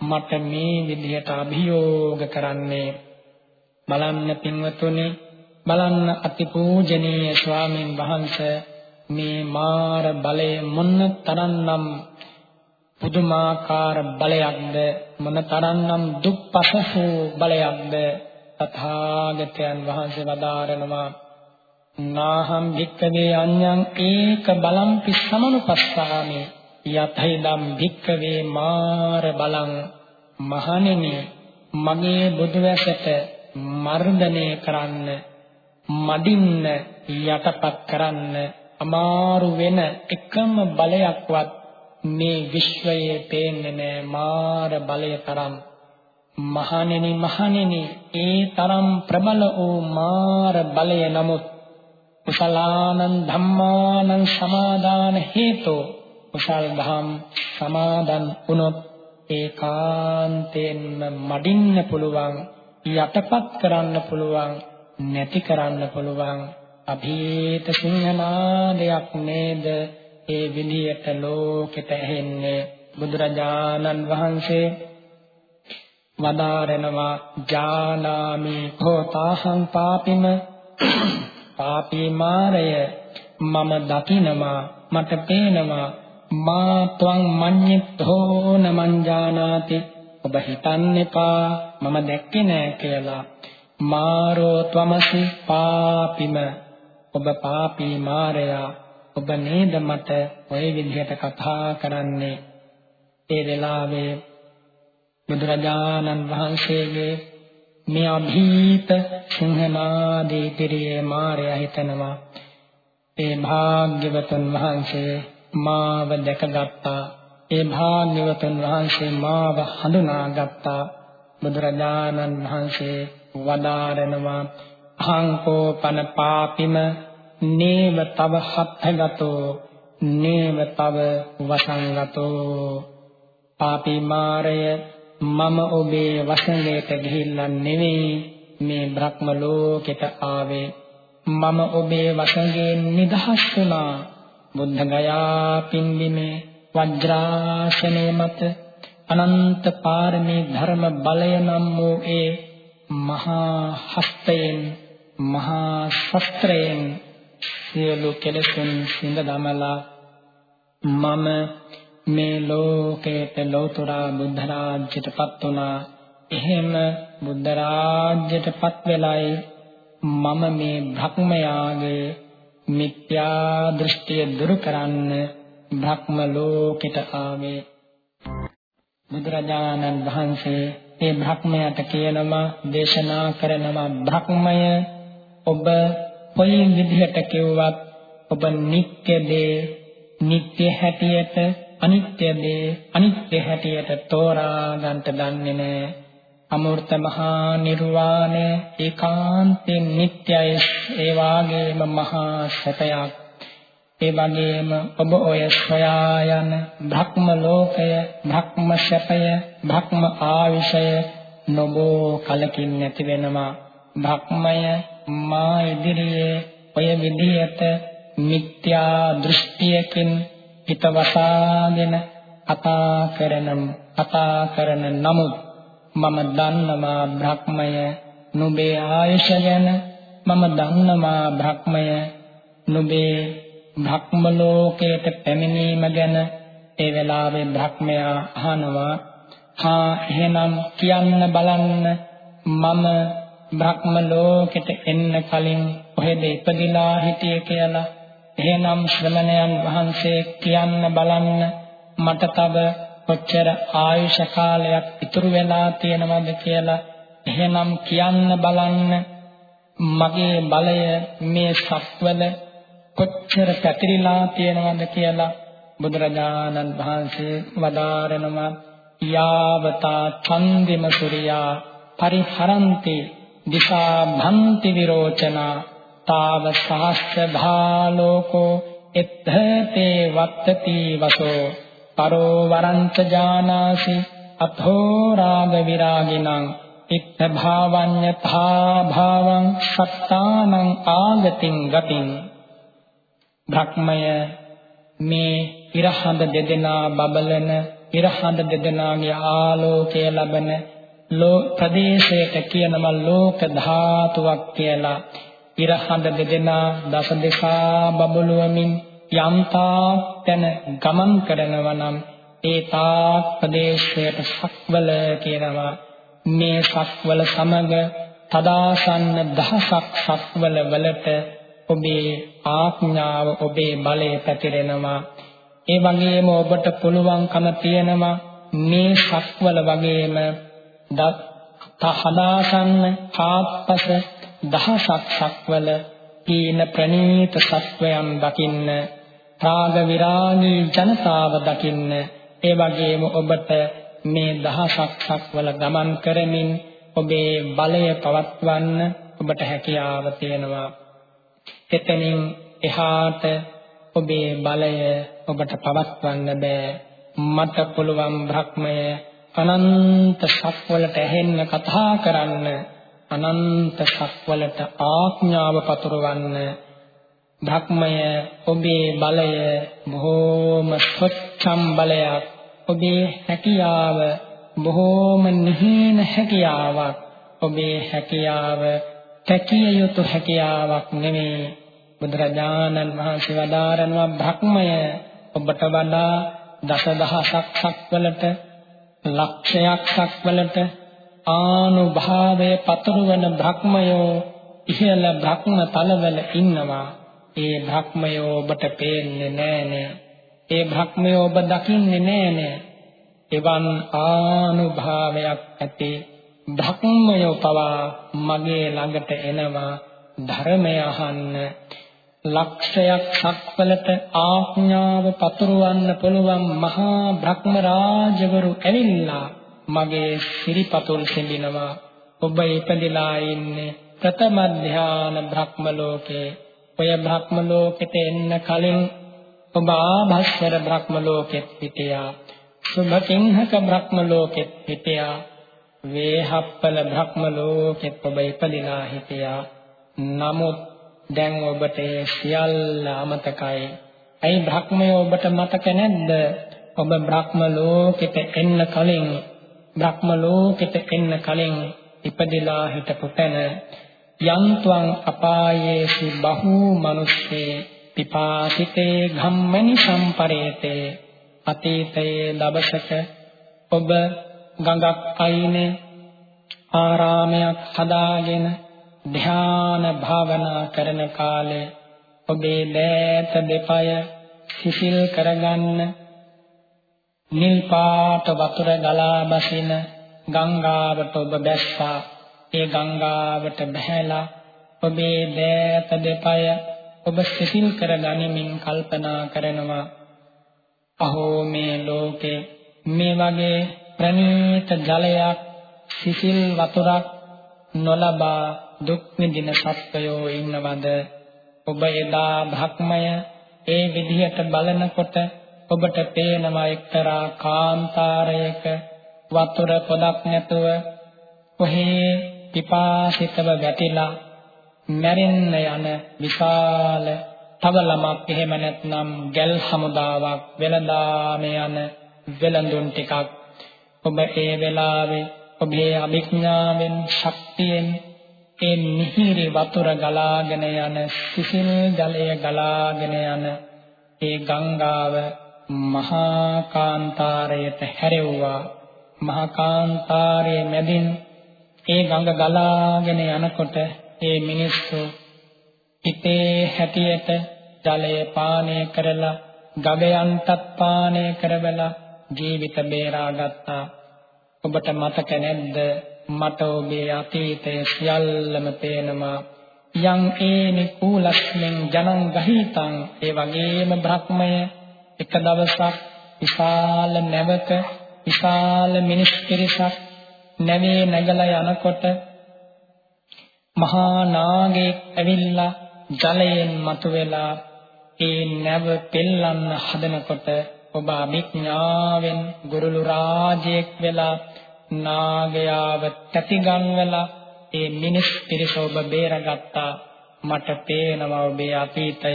මට මේ විදිහට අභියෝග කරන්නේ. බලන්න පින්වතුනි බලන්න අතිපූජනීය ස්වාමින් වහන්සේ මේ මාර බලය මොන තරම්නම් පුදුමාකාර බලයක්ද මොන තරම්නම් දුක්පසහු බලයක්ද තථාගතයන් වහන්සේ වදාරනවා නාහම් භික්කවේ අඤ්ඤං ඒක බලං පිස්සමනුපස්සාමි යතයිදම් භික්කවේ මාර බලං මහණෙනි මගේ බුදුවැසට මර්ධනය කරන්න මදින්න යටපත් කරන්න අමාරු වෙන එකම බලයක්වත් මේ විශ්වයේ පේන්නේ නෑ මාර බලය තරම්. මහණෙනි මහණෙනි ඒ තරම් ප්‍රබල වූ මාර බලය නමුත් කුසලානං ධම්මානං සමාදාන හේතෝ කුසල් ධම් සමාදන් වුණොත් ඒකාන්තයෙන්ම මඩින්න පුළුවන් යටපත් කරන්න පුළුවන් නැති කරන්න පුළුවන් අභීත සිංහනාදයක් නේද? ඒ විදියට ලෝකෙට ඇහෙන්නේ බුදුරජාණන් වහන්සේ වදාරනවා ජානාමි හෝතාහං පාපිම පාපී මාරය මම දකිනවා මට පේනවා මා ත්වං මඤ්ඤිතෝ නමංජානාති ඔබ හිතන්න එපා මම දැක්කේ නෑ කියලා. මාරෝ ත්වමසි පාපිම. ඔබ පාපී මාරයා ඔබ නේද මට ওই විදිහට කතා කරන්නේ? ඒ වෙලාවේ බුදුරජාණන් වහන්සේගේ මේ අභීත සිංහනාදී පිරියේ මාරයා හිතනවා. ඒ භාග්‍යවතුන් වහන්සේ මාව දැකගත්තා. ඒ භාග්‍යවතුන් වහන්සේ මාව හඳුනාගත්තා. බුදුරජාණන් වහන්සේ වදාරනවා අහංකෝපන පාපිම නේව තව හත්ථගතෝ නේව තව වසංගතෝ. පාපී මාරය මම ඔබේ වසඟයට ගිහිල්ලා නෙවෙයි මේ බ්‍රහ්ම ලෝකෙට ආවේ. මම ඔබේ වසඟයෙන් නිදහස් වුණා. බුද්ධ ගයා පින්බිමේ වජ්‍රාසනයේ මත අනන්ත පාරමී ධර්ම බලය නම් වූ ඒ මහා හස්තයෙන් මහා ශස්ත්‍රයෙන් සියලු කෙලෙසුන් සිඳ දමලා මම මේ ලෝකයට ලෞතර බුද්ධ රාජ්‍යයටපත් වුණා. එහෙම බුද්ධ රාජ්‍යයටපත් වෙලයි මම මේ භක්මයාගේ මිත්‍යා දෘෂ්ටිය දුරු කරන්න භක්ම ලෝකෙට ආවේ. බුදුරජාණන් වහන්සේ මේ භක්මයට කියනවා දේශනා කරනවා භක්මය ඔබ කොයි විදිහට කිව්වත් ඔබ නිත්‍ය දේ නිත්‍ය හැටියට අනිත්‍ය දේ අනිත්‍ය හැටියට තෝරා ගන්නට දන්නේ නැහැ. අමෘත මහා නිර්වාණය ඒකාන්තයෙන් නිට්ටයයි. ඒ වාගේම මහා සැපයක්. ඒ වගේම ඔබ ඔය සොයා යන භක්ම ලෝකය භක්ම සැපය භක්ම ආවිෂය නොබෝ කලකින් නැති වෙනවා. භක්මය මා ඉදිරියේ ඔය විදියට මිත්‍යා දෘෂ්ටියකින් හිත වසාගෙන කතා කරන කතා කරන නමුත් මම දන්නවා බ්‍රහ්මය නුඹේ ආයශ ගැන මම දන්නවා බ්‍රහ්මය නුඹේ භක්ම ලෝකයට පැමිණීම ගැන. ඒ වෙලාවේ බ්‍රහ්මයා අහනවා හා එහෙනම් කියන්න බලන්න මම බ්‍රහ්ම ලෝකෙට එන්න කලින් කොහෙද ඉපදිලා හිටියේ කියලා? එහෙනම් ශ්‍රමණයන් වහන්සේ කියන්න බලන්න මට තව කොච්චර ආයුෂ කාලයක් ඉතුරු වෙලා තියෙනවද කියලා. එහෙනම් කියන්න බලන්න මගේ බලය මේ සක්වල කොච්චර පැතිරිලා තියෙනවද කියලා. බුදුරජාණන් වහන්සේ වදාරනවා යාවතා චන්දිම සූර්යා පරිහරಂತಿ දිසා භන්ති විරෝචනා තාව සහස්්‍ර භාලෝකෝ එත්තේ වත්තති වසෝ පරෝ වරන්ත ජානාසි අතෝ රාග විරාගිනං ඉත්ත භාවඤ්ඤතා භාවං සත්තානං ආගතින් ගතින් භක්මය මේ ඉරහඳ දෙදෙනා බබලන ඉරහඳ දෙදෙනාගේ ආලෝකය ලබන ලෝ ප්‍රදේශයට කියනවා ලෝක ධාතුවක් කියලා ඉරහඳ දෙදෙනා දස දෙසා බබළුවමින් යම්තා තැන ගමන් කරනවා නම් ඒ තාක් ප්‍රදේශයට සක්වල කියනවා. මේ සක්වල සමග තදාසන්න දහසක් සක්වල වලට ඔබේ ආඥාව ඔබේ බලය පැතිරෙනවා. ඒ වගේම ඔබට පුළුවන්කම තියෙනවා මේ සක්වල වගේම තහදාසන්න ආත්පස දහසක් සක්වල තීන ප්‍රණීත සත්වයන් දකින්න රාග විරාගී ජනතාව දකින්න ඒ වගේම ඔබට මේ දහසක් සක්වල ගමන් කරමින් ඔබේ බලය පවත්වන්න ඔබට හැකියාව තියෙනවා. එතනින් එහාට ඔබේ බලය ඔබට පවත්වන්න බෑ. මට පුළුවන් භ්‍රමය අනන්ත සක්වලට ඇහෙන්න කතා කරන්න. අනන්ත සක්වලට ආඥාව පතුරවන්න භක්මය ඔබේ බලය බොහෝම ස්වච්ඡම් බලයක් ඔබේ හැකියාව බොහෝම නිහින හැකියාවක් ඔබේ හැකියාව තැකිය යුතු හැකියාවක් නෙමෙයි බුදුරජාණන් වහන්සේ වදාරනවා භක්මය ඔබට වඩා දසදහසක් සක්වලට ලක්ෂයක් සක්වලට ආනුභාවයේ පතුරවන භක්මයෝ ඉහළ භක්ම තලවල ඉන්නවා. ඒ භක්මයෝ ඔබට පේන්නේ නෑනේ. ඒ භක්මයෝ ඔබ දකින්නේ නෑනේ. එවන් ආනුභාවයක් ඇති ධක්මය පවා මගේ ළඟට එනවා. ධර්මය අහන්න ලක්ෂයක් සක්වලට ආඥාව පතුරවන්න පුළුවන් මහා බ්‍රහ්ම රාජවරු ඇවිල්ලා මගේ සිරිපතුල් සිඳිනවා. ඔබ ඉපදිලා ඉන්නේ ප්‍රථම ධාන බ්‍රහ්ම ලෝකේ. ඔය බ්‍රහ්ම ලෝකෙට එන්න කලින් ඔබ ආභස්සර බ්‍රහ්ම ලෝකෙත් හිටියා. සුභකින්හක බ්‍රහ්ම ලෝකෙත් හිටියා. වේහප්පල බ්‍රහ්ම ලෝකෙත් ඔබ ඉපදිනා හිටියා. නමුත් දැන් ඔබට සියල්ල අමතකයි. ඇයි බ්‍රහ්මය ඔබට මතක නැද්ද? ඔබ බ්‍රහ්ම ලෝකෙට එන්න කලින් බ්‍රහ්ම ලෝකෙට එන්න කලින් ඉපදිලා හිටපු තැන යන්ත්වං අපායේසු බහූ මනුස්සේ පිපාසිතේ ධම්මනි සම්පරේතේ අතීතයේ දවසක ඔබ ගඟක් අයිනේ ආරාමයක් හදාගෙන ධ්‍යාන භාවනා කරන කාලේ ඔබේ දෑත දෙපය සිසිල් කරගන්න නිල් පාට වතුර ගලා බසින ගංගාවට ඔබ බැස්සා. ඒ ගංගාවට බහැලා ඔබේ දෑත දෙපය ඔබ සිසිල් කරගනිමින් කල්පනා කරනවා. අහෝ මේ ලෝකේ මේ වගේ ප්‍රණීත ජලයක් සිසිල් වතුරක් නොලබා දුක් විඳින සත්වයෝ ඉන්නවද? ඔබ එදා භක්මය ඒ විදිහට බලනකොට ඔබට පේනවා එක්තරා කාන්තාරයක වතුර පොදක් නැතුව කොහේ පිපාසිතව වැටිලා මැරෙන්න යන විශාල තව ළමක් එහෙම නැත්නම් ගැල් හමුදාවක් වෙළඳාම යන වෙළඳුන් ටිකක්. ඔබ ඒ වෙලාවේ ඔබේ අභිඥාවෙන් ශක්තියෙන් ඒ මිහිරි වතුර ගලාගෙන යන සිසිල් ජලය ගලාගෙන යන ඒ ගංගාව මහා කාන්තාරයට හැරෙව්වා. මහා කාන්තාරයේ මැදින් ඒ ගඟ ගලාගෙන යනකොට ඒ මිනිස්සු හිතේ හැටියට ජලය පානය කරලා ගවයන්ටත් පානය කරවලා ජීවිත බේරාගත්තා ඔබට මතක නැද්ද? මට ඔබේ අතීතය සියල්ලම පේනවා. යම් ඒනි කූලස්මෙන් ජනං ගහිතං ඒ වගේම බ්‍රහ්මය එක දවසක් විශාල නැවක විශාල මිනිස් පිරිසක් නැවේ නැගලා යනකොට මහා නාගයෙක් ඇවිල්ලා ජලයෙන් මතුවෙලා ඒ නැව පෙල්ලන්න හදනකොට ඔබ අභිඥාවෙන් ගුරුළු රාජයෙක් වෙලා නාගයාව තැතිගන්වලා ඒ මිනිස් පිරිස ඔබ බේරගත්තා. මට පේනවා ඔබේ අතීතය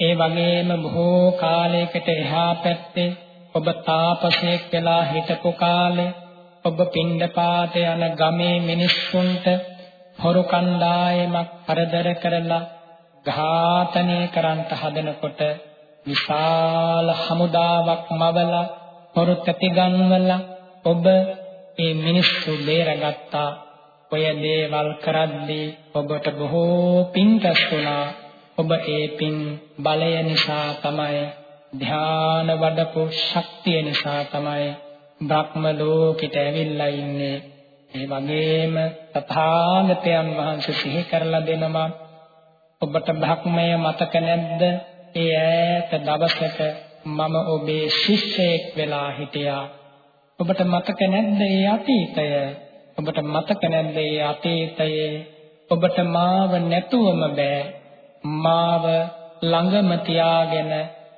ඒ වගේම බොහෝ කාලයකට එහා පැත්තේ ඔබ තාපසයෙක් වෙලා හිටපු කාලේ ඔබ පින්ඩපාත යන ගමේ මිනිස්සුන්ට හොරු කණ්ඩායමක් කරදර කරලා ඝාතනය කරන්ට හදනකොට විශාල හමුදාවක් මවලා හොරු තැතිගන්වලා ඔබ ඒ මිනිස්සු බේරගත්තා. ඔය දේවල් කරද්දී ඔබට බොහෝ පින් රැස්ුණා ඔබ ඒ පින් බලය නිසා තමයි ධාන වඩපු ශක්තිය නිසා තමයි බ්‍රහ්ම ලෝකෙට ඇවිල්ලා ඉන්නේ. ඒ වගේම තථාගතයන් වහන්සේ සිහි කරලා දෙනවා. ඔබට බ්‍රහ්මය මතක නැද්ද? ඒ ඈත දවසක මම ඔබේ ශිෂ්‍යයෙක් වෙලා හිටියා. ඔබට මතක නැද්ද ඒ අතීතය? ඔබට මතක නැද්ද ඒ අතීතයේ? ඔබට මාව නැතුවම බෑ. මාව ළඟම තියාගෙන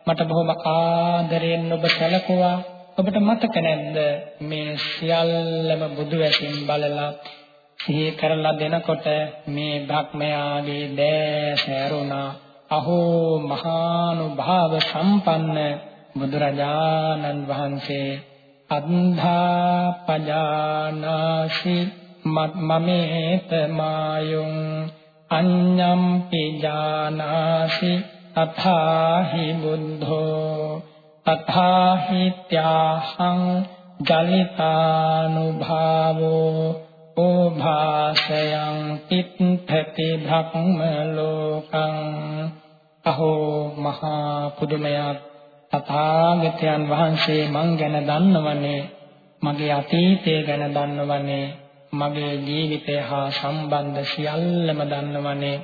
මට බොහොම ආදරෙන් ඔබ සැලකුවා. ඔබට මතක නැද්ද? මේ සියල්ලම බුදු වැසින් බලලා සිහි කරලා දෙනකොට මේ භක්මයාගේ දෑස ඇරුණා අහෝ මහානුභාව සම්පන්න බුදුරජාණන් වහන්සේ අන්ධා පජානාසි මමේත මායුං අඤ්ඤම් පිජානාසි තථාහි බුද්ධෝ තථාහි ත්‍යාහං ජලිතානුභාවෝ ඕභාසයං තිත්තති භක්ම ලෝකං අහෝ මහා පුදුමයක් තථාගතයන් වහන්සේ මං ගැන දන්නවනේ මගේ අතීතය ගැන දන්නවනේ। මගේ ජීවිතය හා සම්බන්ධ සියල්ලම දන්නවනේ.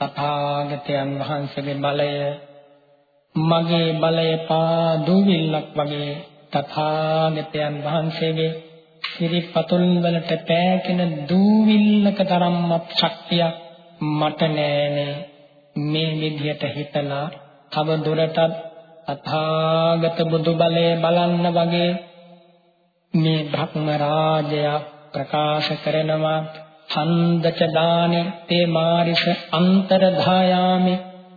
තථාගතයන් වහන්සේගේ බලය මගේ බලය පා දුවිල්ලක් වගේ තථාගතයන් වහන්සේගේ සිරිපතුල් වලට පෑකෙන දූවිල්ලක තරම්වත් ශක්තියක් මට නෑනේ. මේ විදිහට හිතලා තව දුරටත් අථාගත බුදු බලය බලන්න වගේ මේ භක්ම රාජය ප්‍රකාශ කරනවා ඡන්දච දානේ තේ මාරිස අන්තරධායාමි.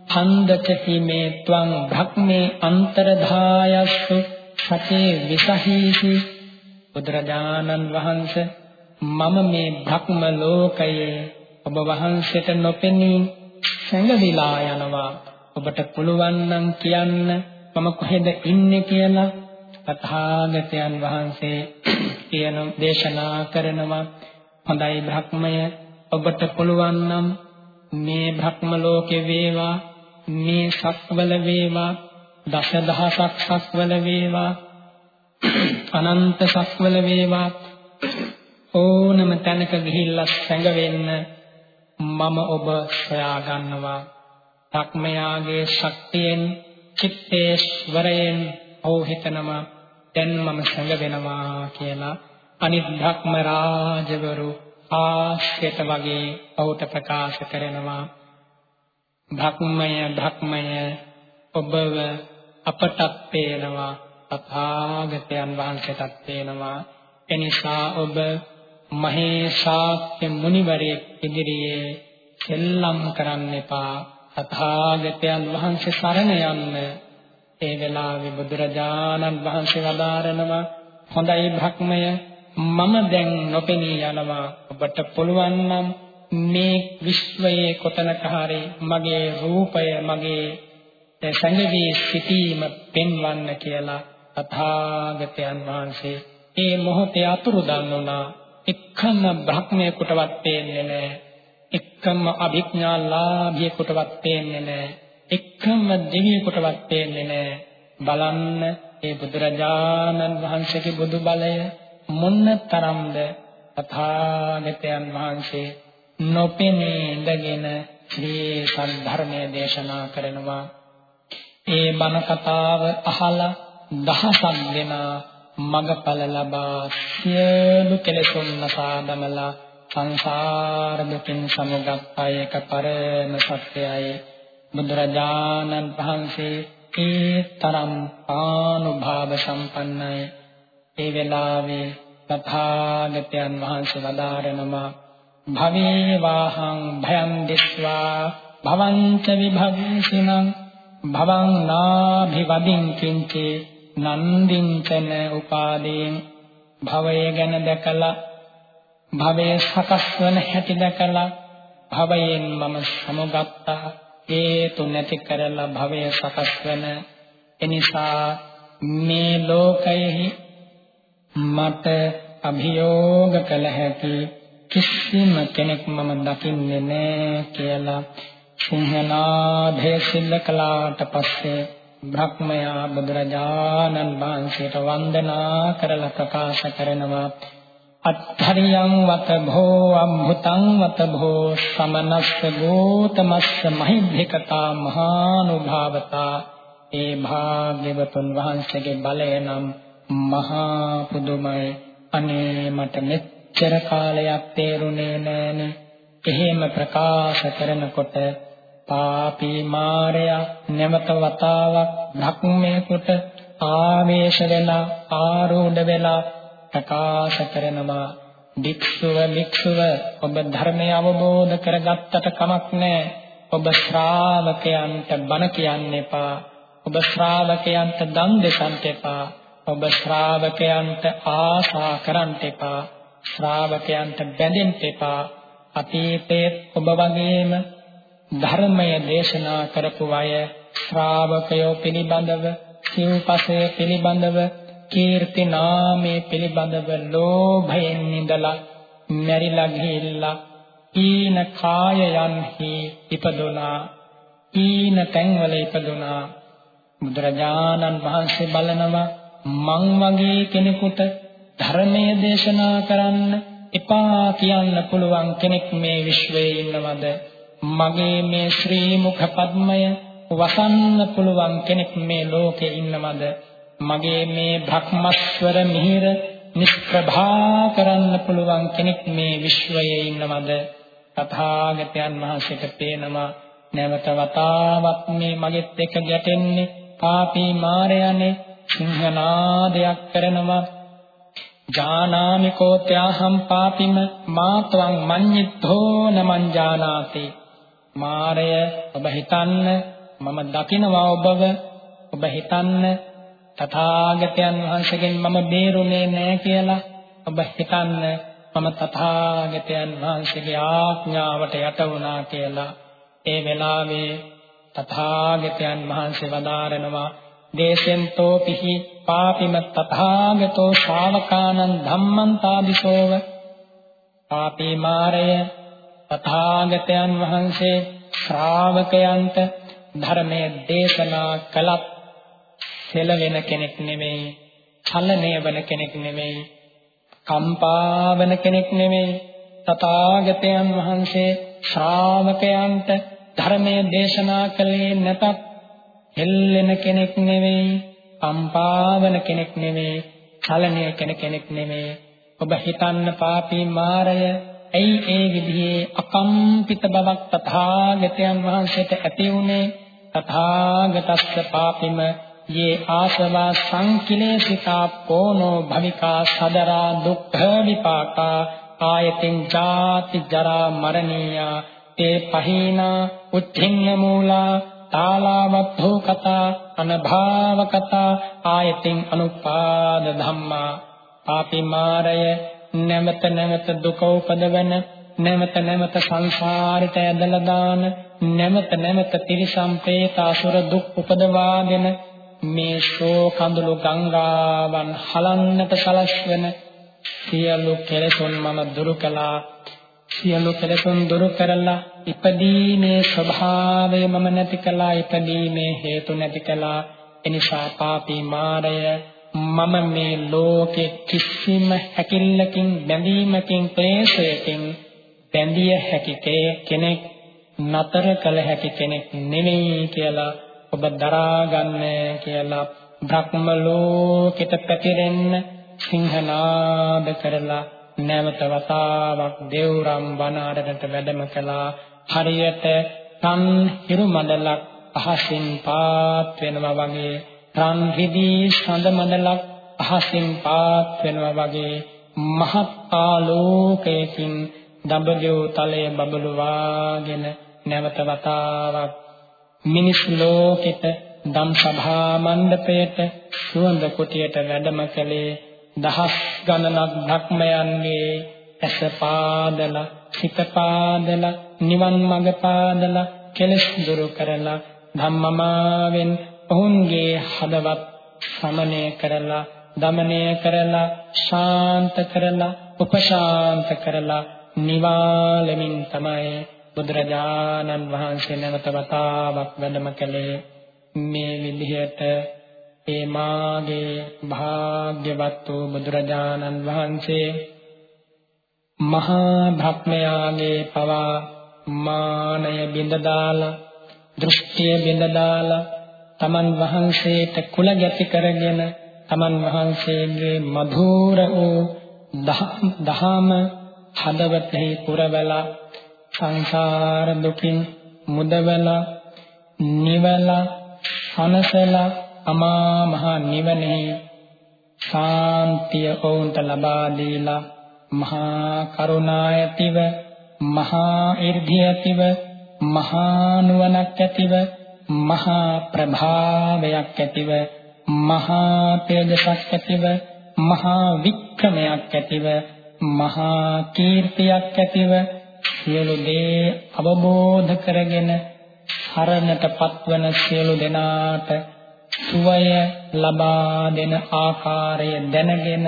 ඡන්දච හිමේ ත්වං භක්මේ අන්තරධායස්සු සතේ විසහීසි බුදුරජාණන් වහන්සේ මම මේ භක්ම ලෝකයේ ඔබ වහන්සේට නොපෙනී සැඟවිලා යනවා. ඔබට පුළුවන් නම් කියන්න මම කොහෙද ඉන්නේ කියලා තථාගතයන් වහන්සේ කියන දේශනා කරනවා. හොඳයි භක්මය ඔබට පුළුවන් නම් මේ භක්ම ලෝකේ වේවා මේ සක්වල වේවා දසදහසක් සක්වල වේවා අනන්ත සක්වල වේවා. ඕනම තැනක ගිහිල්ලා සැඟවෙන්න මම ඔබ සොයා ගන්නවා. ධක්මයාගේ ශක්තියෙන් චිත්තේශ්වරයෙන් ඔව් හිතනවා. දැන් මම සැඟවෙනවා කියලා අනිත් ධක්ම රාජවරු ආශ්‍රිත වගේ ඔහුට ප්‍රකාශ කරනවා. ධක්මය ධක්මය ඔබව අපටත් පේනවා තථාගතයන් වහන්සේටත් පේනවා. එනිසා ඔබ මහේශාක්‍ය මුනිවරයෙක් ඉදිරියේ සෙල්ලම් කරන්න එපා. තථාගතයන් වහන්සේ සරණ යන්න ඒ වෙලාවේ බුදුරජාණන් වහන්සේ වදාරනවා හොඳයි භක්මය මම දැන් නොපෙනී යනවා. ඔබට පුළුවන් නම් මේ විශ්වයේ කොතනක හරි මගේ රූපය මගේ සංගවී සිටීම පෙන්වන්න කියලා තථාගතයන් වහන්සේ ඒ මොහොතේ අතුරුදන් වුණා. එක්කම බ්‍රහ්මයෙකුටවත් පේන්නේ නැහැ. එක්කම අභිඥාලාභියෙකුටවත් පේන්නේ නැහැ. එක්කම දෙවියෙකුටවත් පේන්නේ නැහැ බලන්න ඒ බුදුරජාණන් වහන්සේගේ බුදු බලය මොන්න තරම්ද තථාගතයන් වහන්සේ නොපෙනී ඉඳගෙන ශ්‍රී සද්ධර්මයේ දේශනා කරනවා. ඒ බණ කතාව අහලා දහසක් දෙනා මගඵල ලබා සියලු කෙලෙසුන් නසා දමලා සංසාර දුකින් සමුගත් අයක පරම සත්‍යයයි. බුදුරජාණන් වහන්සේ ඒ තරම් ආනුභාව සම්පන්නයි. ඒ වෙලාවේ තථාගතයන් වහන්සේ වදාරනවා භවේ වාහං භයං දිස්වා භවංච විභවසිනං භවං නාභිවදින් කිංචේ නන්දින්චන උපාදීන් භවය ගැන දැකලා භවයේ සකස් වන හැටි දැකලා භවයෙන් මම සමුගත්තා. හේතු නැති කරලා භවය සකස් වෙන. එනිසා මේ ලෝකයෙහි මට අභියෝග කළ හැකි කිසිම කෙනෙක් මම දකින්නේ නැහැ කියලා සිංහනාදේ සිල්ල කලාට පස්සේ බ්‍රහ්මයා බුදුරජාණන් වහන්සේට වන්දනා කරලා ප්‍රකාශ කරනවා. අත්තරියං වත භෝ අම්භුතං වත භෝ සමනස්ස ගෝතමස්ස මහිද්దికතා මහානුභාවතා. ඒ භාග්‍යවතුන් වහන්සේගේ බලය නම් මහා පුදුමයි. අනේ මට මෙච්චර කාලයක් තේරුනේ නෑනේ. එහෙම ප්‍රකාශ කරනකොට පාපී මාරයා නැවත වතාවක් භක්මේකට ආවේශ වෙලා ආරූඪ වෙලා ප්‍රකාශ කරනවා භික්ෂුව භික්ෂුව ඔබ ධර්මය අවබෝධ කරගත්තට කමක් නැහැ ඔබ ශ්‍රාවකයන්ට බණ කියන්න එපා. ඔබ ශ්‍රාවකයන්ට දන් දෙසන්න එපා. ඔබ ශ්‍රාවකයන්ට ආශා කරන්න එපා. ශ්‍රාවකයන්ට බැඳෙන්න එපා. අතීතයේ ඔබ වගේම ධර්මය දේශනා කරපු අය ශ්‍රාවකයෝ පිළිබඳව සිව්පසය පිළිබඳව කීර්ති නාමයේ පිළිබඳව ලෝභයෙන් නිඳලා මැරිලා ගිහිල්ලා ඊන කායයන්හි ඉපදුනා ඊන තැන්වල ඉපදුනා. බුදුරජාණන් වහන්සේ බලනවා මං වගේ කෙනෙකුට ධර්මයේ දේශනා කරන්න එපා කියන්න පුළුවන් කෙනෙක් මේ විශ්වයේ ඉන්නවද? මගේ මේ ශ්‍රී මුඛ පද්මය වසන්න පුළුවන් කෙනෙක් මේ ලෝකේ ඉන්නවද? මගේ මේ භක්මස්වර මිහිර නිෂ්ප්‍රභා කරන්න පුළුවන් කෙනෙක් මේ විශ්වයේ ඉන්නවද? තථාගතයන් වහන්සේට පේනවා නැවත වතාවක් මේ මගෙත් එක්ක ගැටෙන්නේ පාපී මාරයනේ සිංහනාදයක් කරනවා. ජානාමි කෝත්‍යාහම් පාපිම මාත්වං මඤ්ඤිත්තෝ නමං ජානාති. මාරය ඔබ හිතන්න මම දකිනවා ඔබව. ඔබ හිතන්න තථාගතයන් වහන්සේගෙන් මම බේරුනේ නෑ කියලා ඔබ හිතන්න මම තථාගතයන් වහන්සේගේ ආඥාවට යට වුණා කියලා. ඒ වෙලාවේ තථාගතයන් වහන්සේ වදාරනවා දේශෙන්තෝ පිහි පාපිම තථාගතෝ ශාවකානං ධම්මං තාදිසෝව පාපී මාරය තථාගතයන් වහන්සේ ශ්‍රාවකයන්ට ධර්මයේ දේශනා කළත් සෙලවෙන කෙනෙක් නෙමෙයි, චලනය වෙන කෙනෙක් නෙමෙයි, කම්පා වෙන කෙනෙක් නෙමෙයි. තථාගතයන් වහන්සේ ශ්‍රාවකයන්ට ධර්මයේ දේශනා කළේ නැතත් හෙල්ලෙන කෙනෙක් නෙමෙයි, කම්පා වෙන කෙනෙක් නෙමෙයි, චලනය කෙන කෙනෙක් නෙමෙයි. ඔබ හිතන්න පාපී මාරය ඇයි ඒ විදිහේ අකම්පිත බවක් තථාගතයන් වහන්සේට ඇති වුනේ තථාගතස්ස පාපිම යේ ආසවා සංකිලේසිතා පොනෝ භවිකා සදරා දුක්ඛ විපාකා ආයතින් ජාති ජරා මරණීයා තේ පහීනා උච්චින්න මූලා තාලවත්ථෝ කතා අනභාව කතා ආයතින් අනුපාද ධම්මා පාපිමාරය නැමත නැමත දුක උපදවන නැමත නැමත සංසාරයට ඇදලා දාන නැමත නැමත තිරිසම් പ്രേත අසුර දුක් උපදවාගෙන මේ ශෝකඳුළු ගංගාවන් හලන්නට සලස්වන සියලු කෙලෙසුන් මම දුරු කළා. සියලු කෙලෙසුන් දුරු කරලා ඉපදීමේ ස්වභාවය මම නැති කළා. ඉපදීමේ හේතු නැති කළා. එනිසා පාපී මාරය මම මේ ලෝකෙ කිසිම හැකිල්ලකින් බැඳීමකින් ක්ලේශයකින් බැඳිය හැකි කෙනෙක් නතර කළ හැකි කෙනෙක් නෙමෙයි කියලා ඔබ දරාගන්න කියලා භ්‍රම ලෝකෙට පැතිරෙන්න සිංහනාද කරලා නැවත වතාවක් දේවරම් වනාරකට වැඩම කළා. හරියට තන් හිරු මඩලක් අහසින් පාත් වෙනවා වගේ තන් රිදී සඳ මඩලක් අහසින් පාත් වෙනවා වගේ මහත් ආලෝකයකින් දඹදිව තලයේ බබළුවාගෙන නැවත වතාවක් මිනිස් ලෝකෙට ධම් සභා මණ්ඩපයට සුවඳ කුටියට වැඩම කළේ දහස් ගණනක් ධක්මයන්ගේ ඇස පාදලා සිත පාදලා නිවන් මඟ පාදලා කෙලස් දුරු කරලා ධම්මමාවෙන් ඔවුන්ගේ හදවත් සමනය කරලා දමනය කරලා ශාන්ත කරලා උපශාන්ත කරලා නිවාලමින් තමයි බුදුරජාණන් වහන්සේ නැවත වතාවක් වැඩම කළේ මේ විදිහට ඒ මාගේ භාග්‍යවත් වූ බුදුරජාණන් වහන්සේ මහා භක්මයාගේ පවා මානය බිඳ දාලා දෘෂ්ටිය බිඳ දාලා තමන් වහන්සේට කුල ගැති කරගෙන තමන් වහන්සේගේ මధుර වූ දහම හදවතෙහි පුරවලා සංසාර දුකින් මුදවලා නිවලා සනසලා අමා මහ නිවනේ ශාන්තිය ඔවුන්ට ලබා දීලා මහා කරුණායතිව මහා 이르ධියතිව මහා නුවණක් ඇතිව මහා ප්‍රභාවයක් ඇතිව මහා තේජසක් ඇතිව මහා වික්‍රමයක් ඇතිව මහා කීර්තියක් ඇතිව සියලු දේ අවබෝධ කරගෙන හරණට පත්වන සියලු දෙනාට සුවය ලබා දෙන ආකාරය දැනගෙන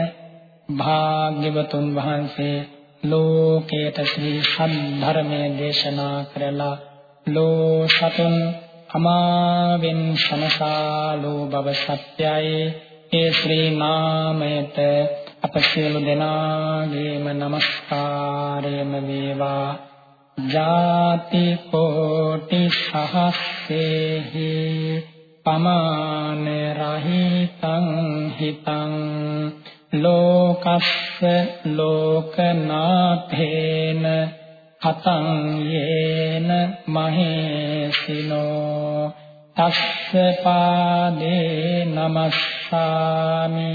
භාග්‍යවතුන් වහන්සේ ලෝකයට ශ්‍රී සම්ධර්මයේ දේශනා කරලා ලෝ සතුන් අමාවෙන් සමසාලෝ බව සත්‍යයි ඒ ශ්‍රී නාමයට අප සියලු දෙනාගේම নমස්කාරයම වේවා. ජාති කෝටි සහස්සේහි පමාන රහිතං හිතං. ලෝකස්ස ලෝකනාථේන හතං යේන මහේසිනෝ. තස්ස පාදේ නමස්සාමි.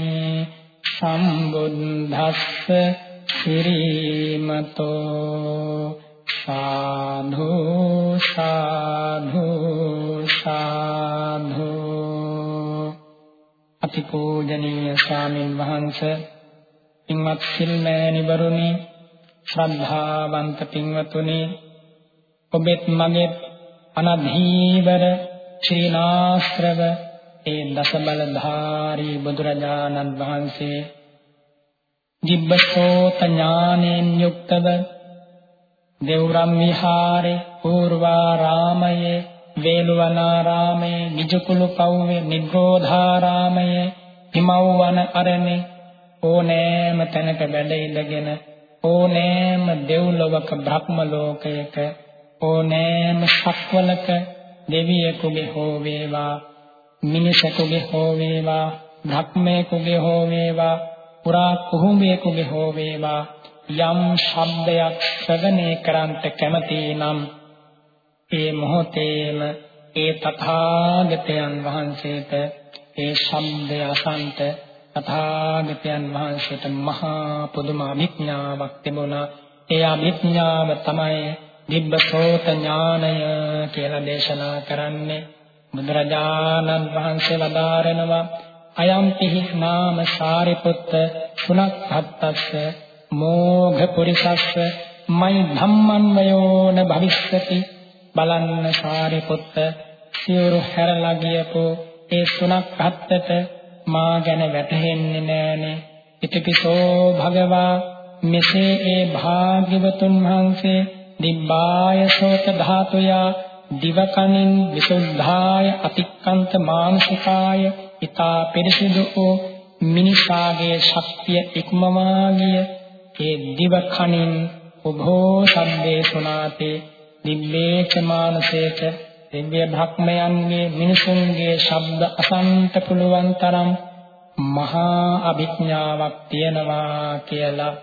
සම්බුද්දස්ස ශ්‍රීමතෝ සාධු සාධු සාධු අතිපූජනීය ස්වාමින් වහන්සේ පින්වත් සිල්මෑණිවරුනි ශ්‍රද්ධාවන්ත පින්වතුනි ඔබෙත් මගෙත් අනධීවර ශ්‍රීනාස්ත්‍රව ඒ දසබලධාරී බුදුරජාණන් වහන්සේ. දිබ්බසෝත ඥානෙන් යුක්තව දෙව්රම් විහාරේ පූර්වාරාමයේ වේළුවනාරාමයේ නිජකුල පවුවේ නිග්‍රෝධාරාමයේ හිමව්වන අරණේ ඕනෑම තැනක වැඩ ඉඳගෙන ඕනෑම දෙව්ලොවක බ්‍රහ්ම ලෝකයක ඕනෑම සක්වලක දෙවියෙකුගේ හෝ වේවා. මිනිසෙකුගේ හෝ වේවා භක්මයෙකුගේ හෝ වේවා පුරා කුහුඹයෙකුගේ හෝ වේවා යම් ශබ්දයක් ශ්‍රවණය කරන්ට කැමති නම් ඒ මොහොතේම ඒ තථාගතයන් වහන්සේට ඒ ශබ්දය අසන්ත තථාගතයන් වහන්සේට මහා පුදුම අභිඥාවක් තිබුණා. ඒ අභිඥාව තමයි දිබ්බසෝත ඥානය කියලා දේශනා කරන්නේ. බුදුරජාණන් වහන්සේ වදාරනවා අයම්පිහි නාම සාරිපුත්ත සුනක්ඛත්තස්ස මෝඝ පුරිසස්ස මයි ධම්මං වයෝන භවිස්සති. බලන්න සාරිපුත්ත සිවුරු හැරලා ගියපු ඒ සුනක්ඛත්තට මා ගැන වැටහෙන්නේ නෑනේ ඉතිපිසෝ භගවා මෙසේ ඒ භාග්‍යවතුන් වහන්සේ දිබ්බාය සෝත ධාතුයා දිවකනින් විසුද්ධාය අතික්කන්ත මානසිකාය ඊතා පිරිසිදු වූ මිනිසාගේ ශක්තිය ඉක්මවා ගිය ඒ දිවකනින් උභෝ සම්දේ සුනාතේ දිබ්බේච මානසේච දිව්‍ය භක්මයන්ගේ මිනිසුන්ගේ ශබ්ද අසන්ත පුළුවන් තරම් මහා අභිඥාවක් තියනවා කියලා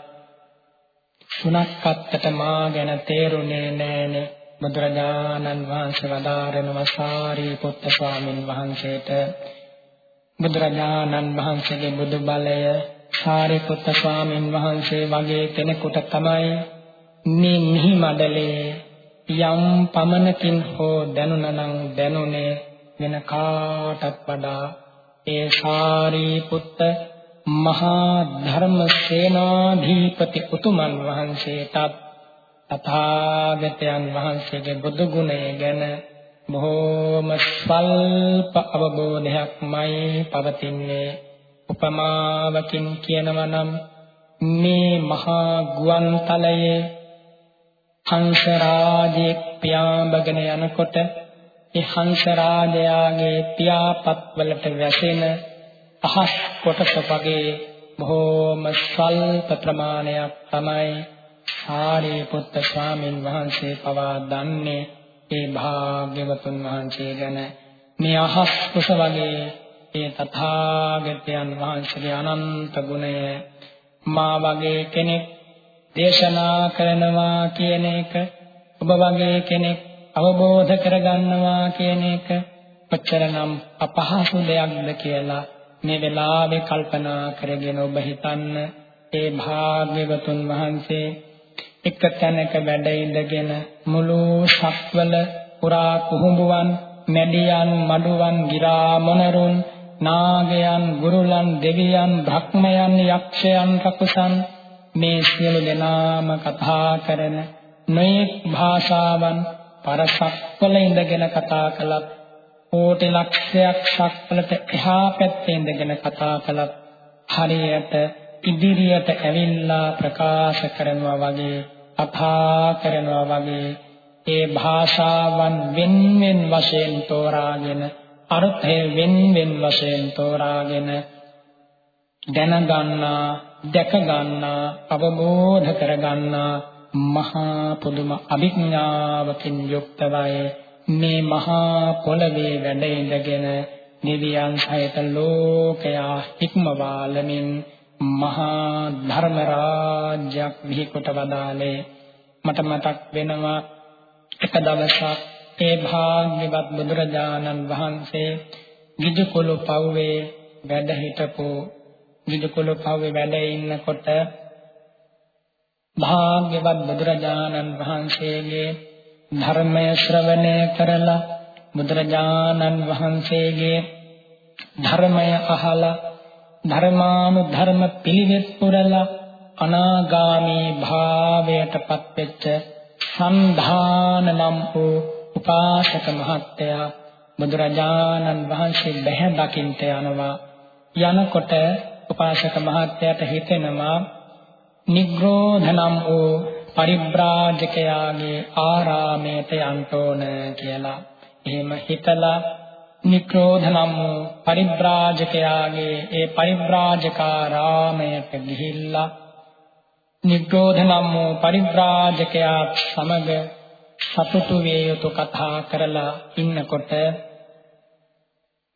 සුණක්කත්තට මා ගැන තේරුනේ නෑනේ බුදුරජාණන් වහන්සේ වදාරනවා සාරිපුත්ත ස්වාමීන් වහන්සේට බුදුරජාණන් වහන්සේගේ බුදු බලය සාරිපුත්ත ස්වාමීන් වහන්සේ වගේ කෙනෙකුට තමයි මේ මිහි මඩලේ යම් පමණකින් හෝ දැනුණනම් දැනුනේ වෙන කාටත් වඩා ඒ සාරිපුත්ත මහා ධර්ම සේනාධිපති උතුමන් වහන්සේටත් තථාගතයන් වහන්සේගේ බුදු ගුණය ගැන බොහෝම ස්වල්ප අවබෝධයක්මයි පවතින්නේ. උපමාවකින් කියනවා නම් මේ මහා ගුවන් තලයේ හංස රාජෙක් පියාඹගෙන යනකොට ඒ හංස රාජයාගේ පියාපත් වලට වැසෙන අහස් කොටස වගේ බොහෝම ස්වල්ප ප්‍රමාණයක් තමයි සාරිපුත්ත ස්වාමීන් වහන්සේ පවා දන්නේ ඒ භාග්‍යවතුන් වහන්සේ ගැන. මේ අහස් කුස වගේ ඒ තථාගතයන් වහන්සේගේ අනන්ත ගුණය මා වගේ කෙනෙක් දේශනා කරනවා කියන එක ඔබ වගේ කෙනෙක් අවබෝධ කරගන්නවා කියන එක කොච්චරනම් අපහසු දෙයක්ද කියලා මේ වෙලාවේ කල්පනා කරගෙන ඔබ හිතන්න. ඒ භාග්‍යවතුන් වහන්සේ එක තැනක වැඩ ඉඳගෙන මුළු සක්වල පුරා කුහුඹුවන් මැඩියන් මඩුවන් ගිරා මොනරුන් නාගයන් ගුරුලන් දෙවියන් භක්මයන් යක්ෂයන් කකුසන් මේ සියලු දෙනාම කතා කරන නොයෙක් භාෂාවන් පරසක්වල ඉඳගෙන කතා කළත් කෝටි ලක්ෂයක් ශක්වලට එහා පැත්තේ ඉඳගෙන කතා කළත් හරියට ඉදිරියට ඇවිල්ලා ප්‍රකාශ කරනවා වගේ කතා කරනවා වගේ ඒ භාෂාවන් වෙන් වෙන් වශයෙන් තෝරාගෙන අර්ථය වෙන් වෙන් වශයෙන් තෝරාගෙන දැනගන්නා දැක ගන්නා අවබෝධ කර ගන්නා මහා පුදුම අභිඥාවකින් යුක්තවයි මේ මහා පොළවේ වැඩ ඉඳගෙන නිවියන් සහිත ලෝකයා හික්මවාලමින් මහා ධර්ම රාජ්‍යයක් විහිකොට වදාලේ මට මතක් වෙනවා එක දවසක් ඒ භාග්‍යවත් බුදුරජාණන් වහන්සේ ගිජුකුළු පව්වේ වැඩ හිටපු ගිජුකුළු පව්වේ වැඩ ඉන්නකොට භාග්‍යවත් බුදුරජාණන් වහන්සේගේ ධර්මය ශ්‍රවණය කරලා බුදුරජාණන් වහන්සේගේ ධර්මය අහලා ධර්මානුධර්ම පිළිවෙත් පුරලා අනාගාමී භාවයටපත් වෙච්ච සම්ධාන නම් වූ උපාසක මහත්තයා බුදුරජාණන් වහන්සේ බැහැ දකින්ට යනවා යනකොට උපාසක මහත්තයාට හිතෙනවා නිග්‍රෝධ නම් වූ පරිබ්‍රාජකයාගේ ආරාමයට යන්න ඕන කියලා. එහෙම හිතලා නික්‍රෝධ නම් වූ පරිබ්‍රාජකයාගේ ඒ පරිබ්‍රාජකාරාමයට ගිහිල්ලා නික්‍රෝධ නම් වූ පරිබ්‍රාජකයා සමග සතුටු වේ යුතු කතා කරලා ඉන්නකොට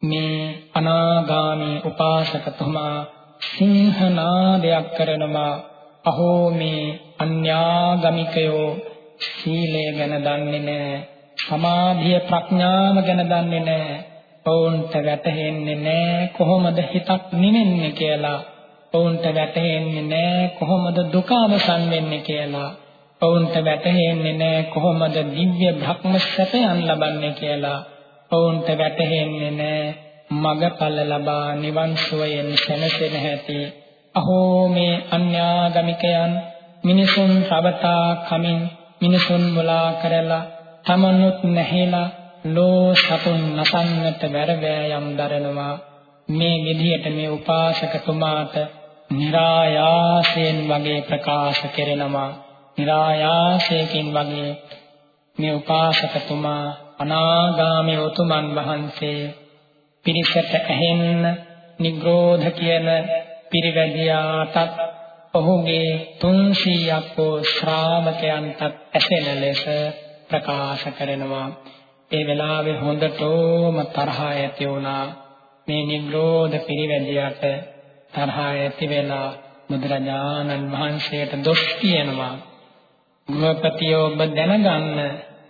මේ අනාගාමී උපාසකතුමා සිංහනාදයක් කරනවා. අහෝ මේ අන්‍යාගමිකයෝ සීලය ගැන දන්නේ නැහැ සමාධිය ප්‍රඥාව ගැන දන්නේ නැහැ ඔවුන්ට වැටහෙන්නේ නැහැ කොහොමද හිතක් නිවෙන්නේ කියලා. ඔවුන්ට වැටහෙන්නේ නැහැ කොහොමද දුක අවසන් වෙන්නේ කියලා. ඔවුන්ට වැටහෙන්නේ නැහැ කොහොමද දිව්‍ය භ්‍රම සැපයන් ලබන්නේ කියලා. ඔවුන්ට වැටහෙන්නේ නැහැ මගඵල ලබා නිවන් සුවයෙන් සැනසෙන හැටි. අහෝ මේ අන්‍යාගමිකයන් මිනිසුන් රවටා කමින් මිනිසුන් මුලා කරලා තමනුත් නැහිලා ලෝ සතුන් නසන්නට බැරබෑ යම් දරනවා. මේ විදියට මේ උපාසකතුමාට નિરાයාසයෙන් වගේ ප්‍රකාශ කෙරෙනවා. નિરાයාසයෙන් වගේ මේ උපාසකතුමා අනාගාමී උතුමන් වහන්සේ පිරිසට ඇහෙන්න නිග්‍රෝධ කියන පිරිවැදියාටත් ඔහුගේ 300ක් වූ ශ්‍රාවකයන්ටත් ඇසෙන ලෙස ප්‍රකාශ කරනවා. ඒ වෙලාවේ හොඳටම තරහ ඇති වුණා. මේ නිග්‍රෝධ පිරිවැදියාට තරහ ඇති වෙලා බුදුරජාණන් වහන්සේට දොස් කියනවා ගෘහපතිය ඔබ දැනගන්න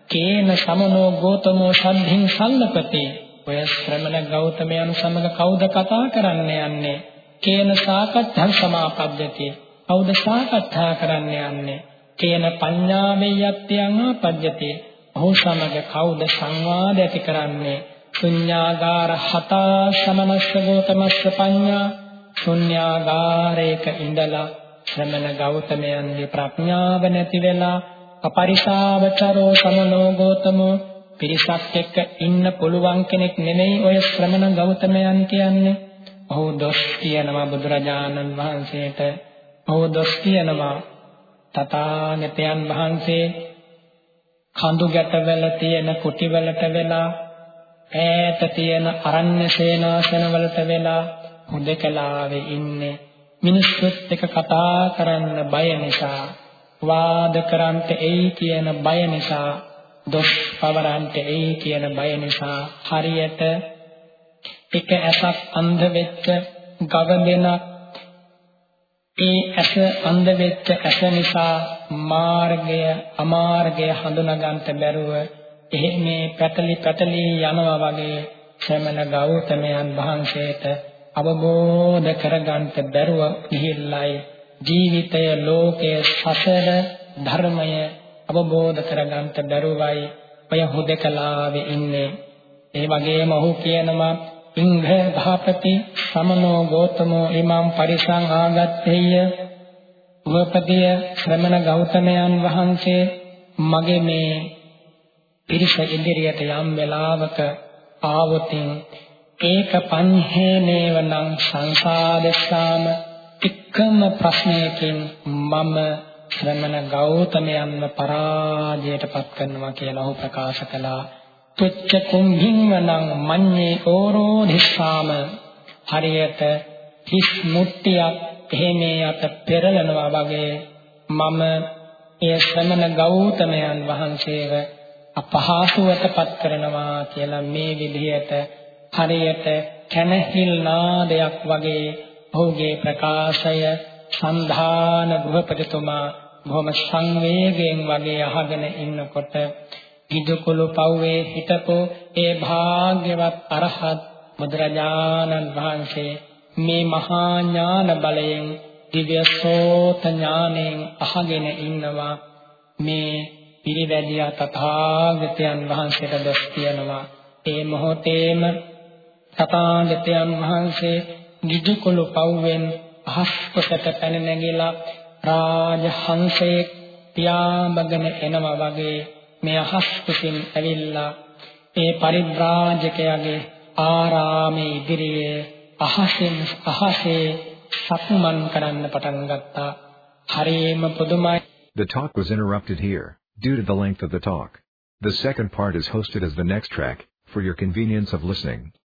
කේන සමනෝ ගෝතමෝ සද්ධින් සල්ලපති ඔය ශ්‍රමණ ගෞතමයන් සමග කවුද කතා කරන්න යන්නේ? කේන සාකච්ඡං සමාපද්දති. කවුද සාකච්ඡා කරන්න යන්නේ? කේන පඤ්ඤාවේ යත්‍යං ආපද්දති ඔහු සමග කවුද සංවාද ඇති කරන්නේ? ශුන්‍යාගාර හත සමනස්ස ගෝතමස්ස පඤ්ඤා. ශුන්‍යාගාරයක ඉඳලා ශ්‍රමණ ගෞතමයන්ගේ ප්‍රඥාව නැති වෙලා අපරිසාවචරෝ සමනෝ ගෝතමෝ පිරිසක් එක්ක ඉන්න පුළුවන් කෙනෙක් නෙමෙයි ඔය ශ්‍රමණ ගෞතමයන් කියන්නේ. ඔහු දොස් කියනවා බුදුරජාණන් වහන්සේට. ඔහු දොස් කියනවා තථාගතයන් වහන්සේ කඳු ගැටවල තියෙන කුටිවලට වෙලා ඈත තියෙන අරණ්‍ය සේනාසන වලට වෙලා හුදකලාවේ ඉන්නේ. මිනිස්සුත් එක්ක කතා කරන්න බය නිසා වාද කරන්ට එයි කියන බය නිසා දොස් පවරන්ට එයි කියන බය නිසා හරියට එක ඇසක් අන්ධ වෙච්ච ගව දෙනක් ඒ ඇස අන්ධ වෙච්ච ඇස නිසා මාර්ගය අමාර්ගය හඳුනා ගන්නට බැරුව එහෙ මේ පැටලි පැටලි යනවා වගේ ශ්‍රමණ ගෞතමයන් වහන්සේට අවබෝධ කරගන්නට බැරුව ගිහිල්ලයි ජීවිතය ලෝකයේ සසර ධර්මය අවබෝධ කරගන්න බැරුවයි ඔය හුදකලාවේ ඉන්නේ. ඒ වගේම ඔහු කියනවා ඉංඝ භාපති සමනෝ ගෝතමෝ ඉමම් පරිසං ආගත්තේය උපපදිය ශ්‍රමණ ගෞතමයන් වහන්සේ මගේ මේ පිරිස ඉදිරියට යම් වෙලාවක ආවොතින් ඒක පංහේනේවනම් සංසාදස්සාම එකම ප්‍රශ්නයකින් මම ශ්‍රමණ ගෞතමයන්ව පරාජයටපත් කරනවා කියලා ඔහු ප්‍රකාශ කළා. තුච්ච කුම්භින්වනං මඤ්ඤේ ඕරෝධිස්සාම හරියට හිස් මුට්ටියක් එහෙමේ අත පෙරලනවා වගේ මම ඒ ශ්‍රමණ ගෞතමයන් වහන්සේව අපහාසුවටපත් කරනවා කියලා මේ විදිහට හරියට කනහිල් නාදයක් වගේ ඔහුගේ ප්‍රකාශය සන්ධාන ගෘහපතිතුමා බොහොම සංවේගයෙන් වගේ අහගෙන ඉන්නකොට ඉදුකුළු පව්වේ හිටපු ඒ භාග්‍යවත් අරහත් බුදුරජාණන් වහන්සේ මේ මහා ඥාන බලයෙන් දිව්‍ය සෝත ඥාණයෙන් අහගෙන ඉන්නවා. මේ පිරිවැදියා තථාගතයන් වහන්සේට දොස් කියනවා. ඒ මොහොතේම තථාගතයන් වහන්සේ නිදුකොළු පව්වෙන් අහස්පසට පැන නැගිලා රාජහංසයේ පියාඹගෙන එනවා වගේ මේ අහස්පසින් ඇවිල්ලා ඒ පරිබ්‍රාජකයාගේ ආරාමේ ඉදිරියේ අහසෙන් අහසේ සක්මන් කරන්න පටන් ගත්තා. හරියම පුදුමයි. The talk was interrupted here due to the length of the talk. The second part is hosted as the next track for your convenience of listening.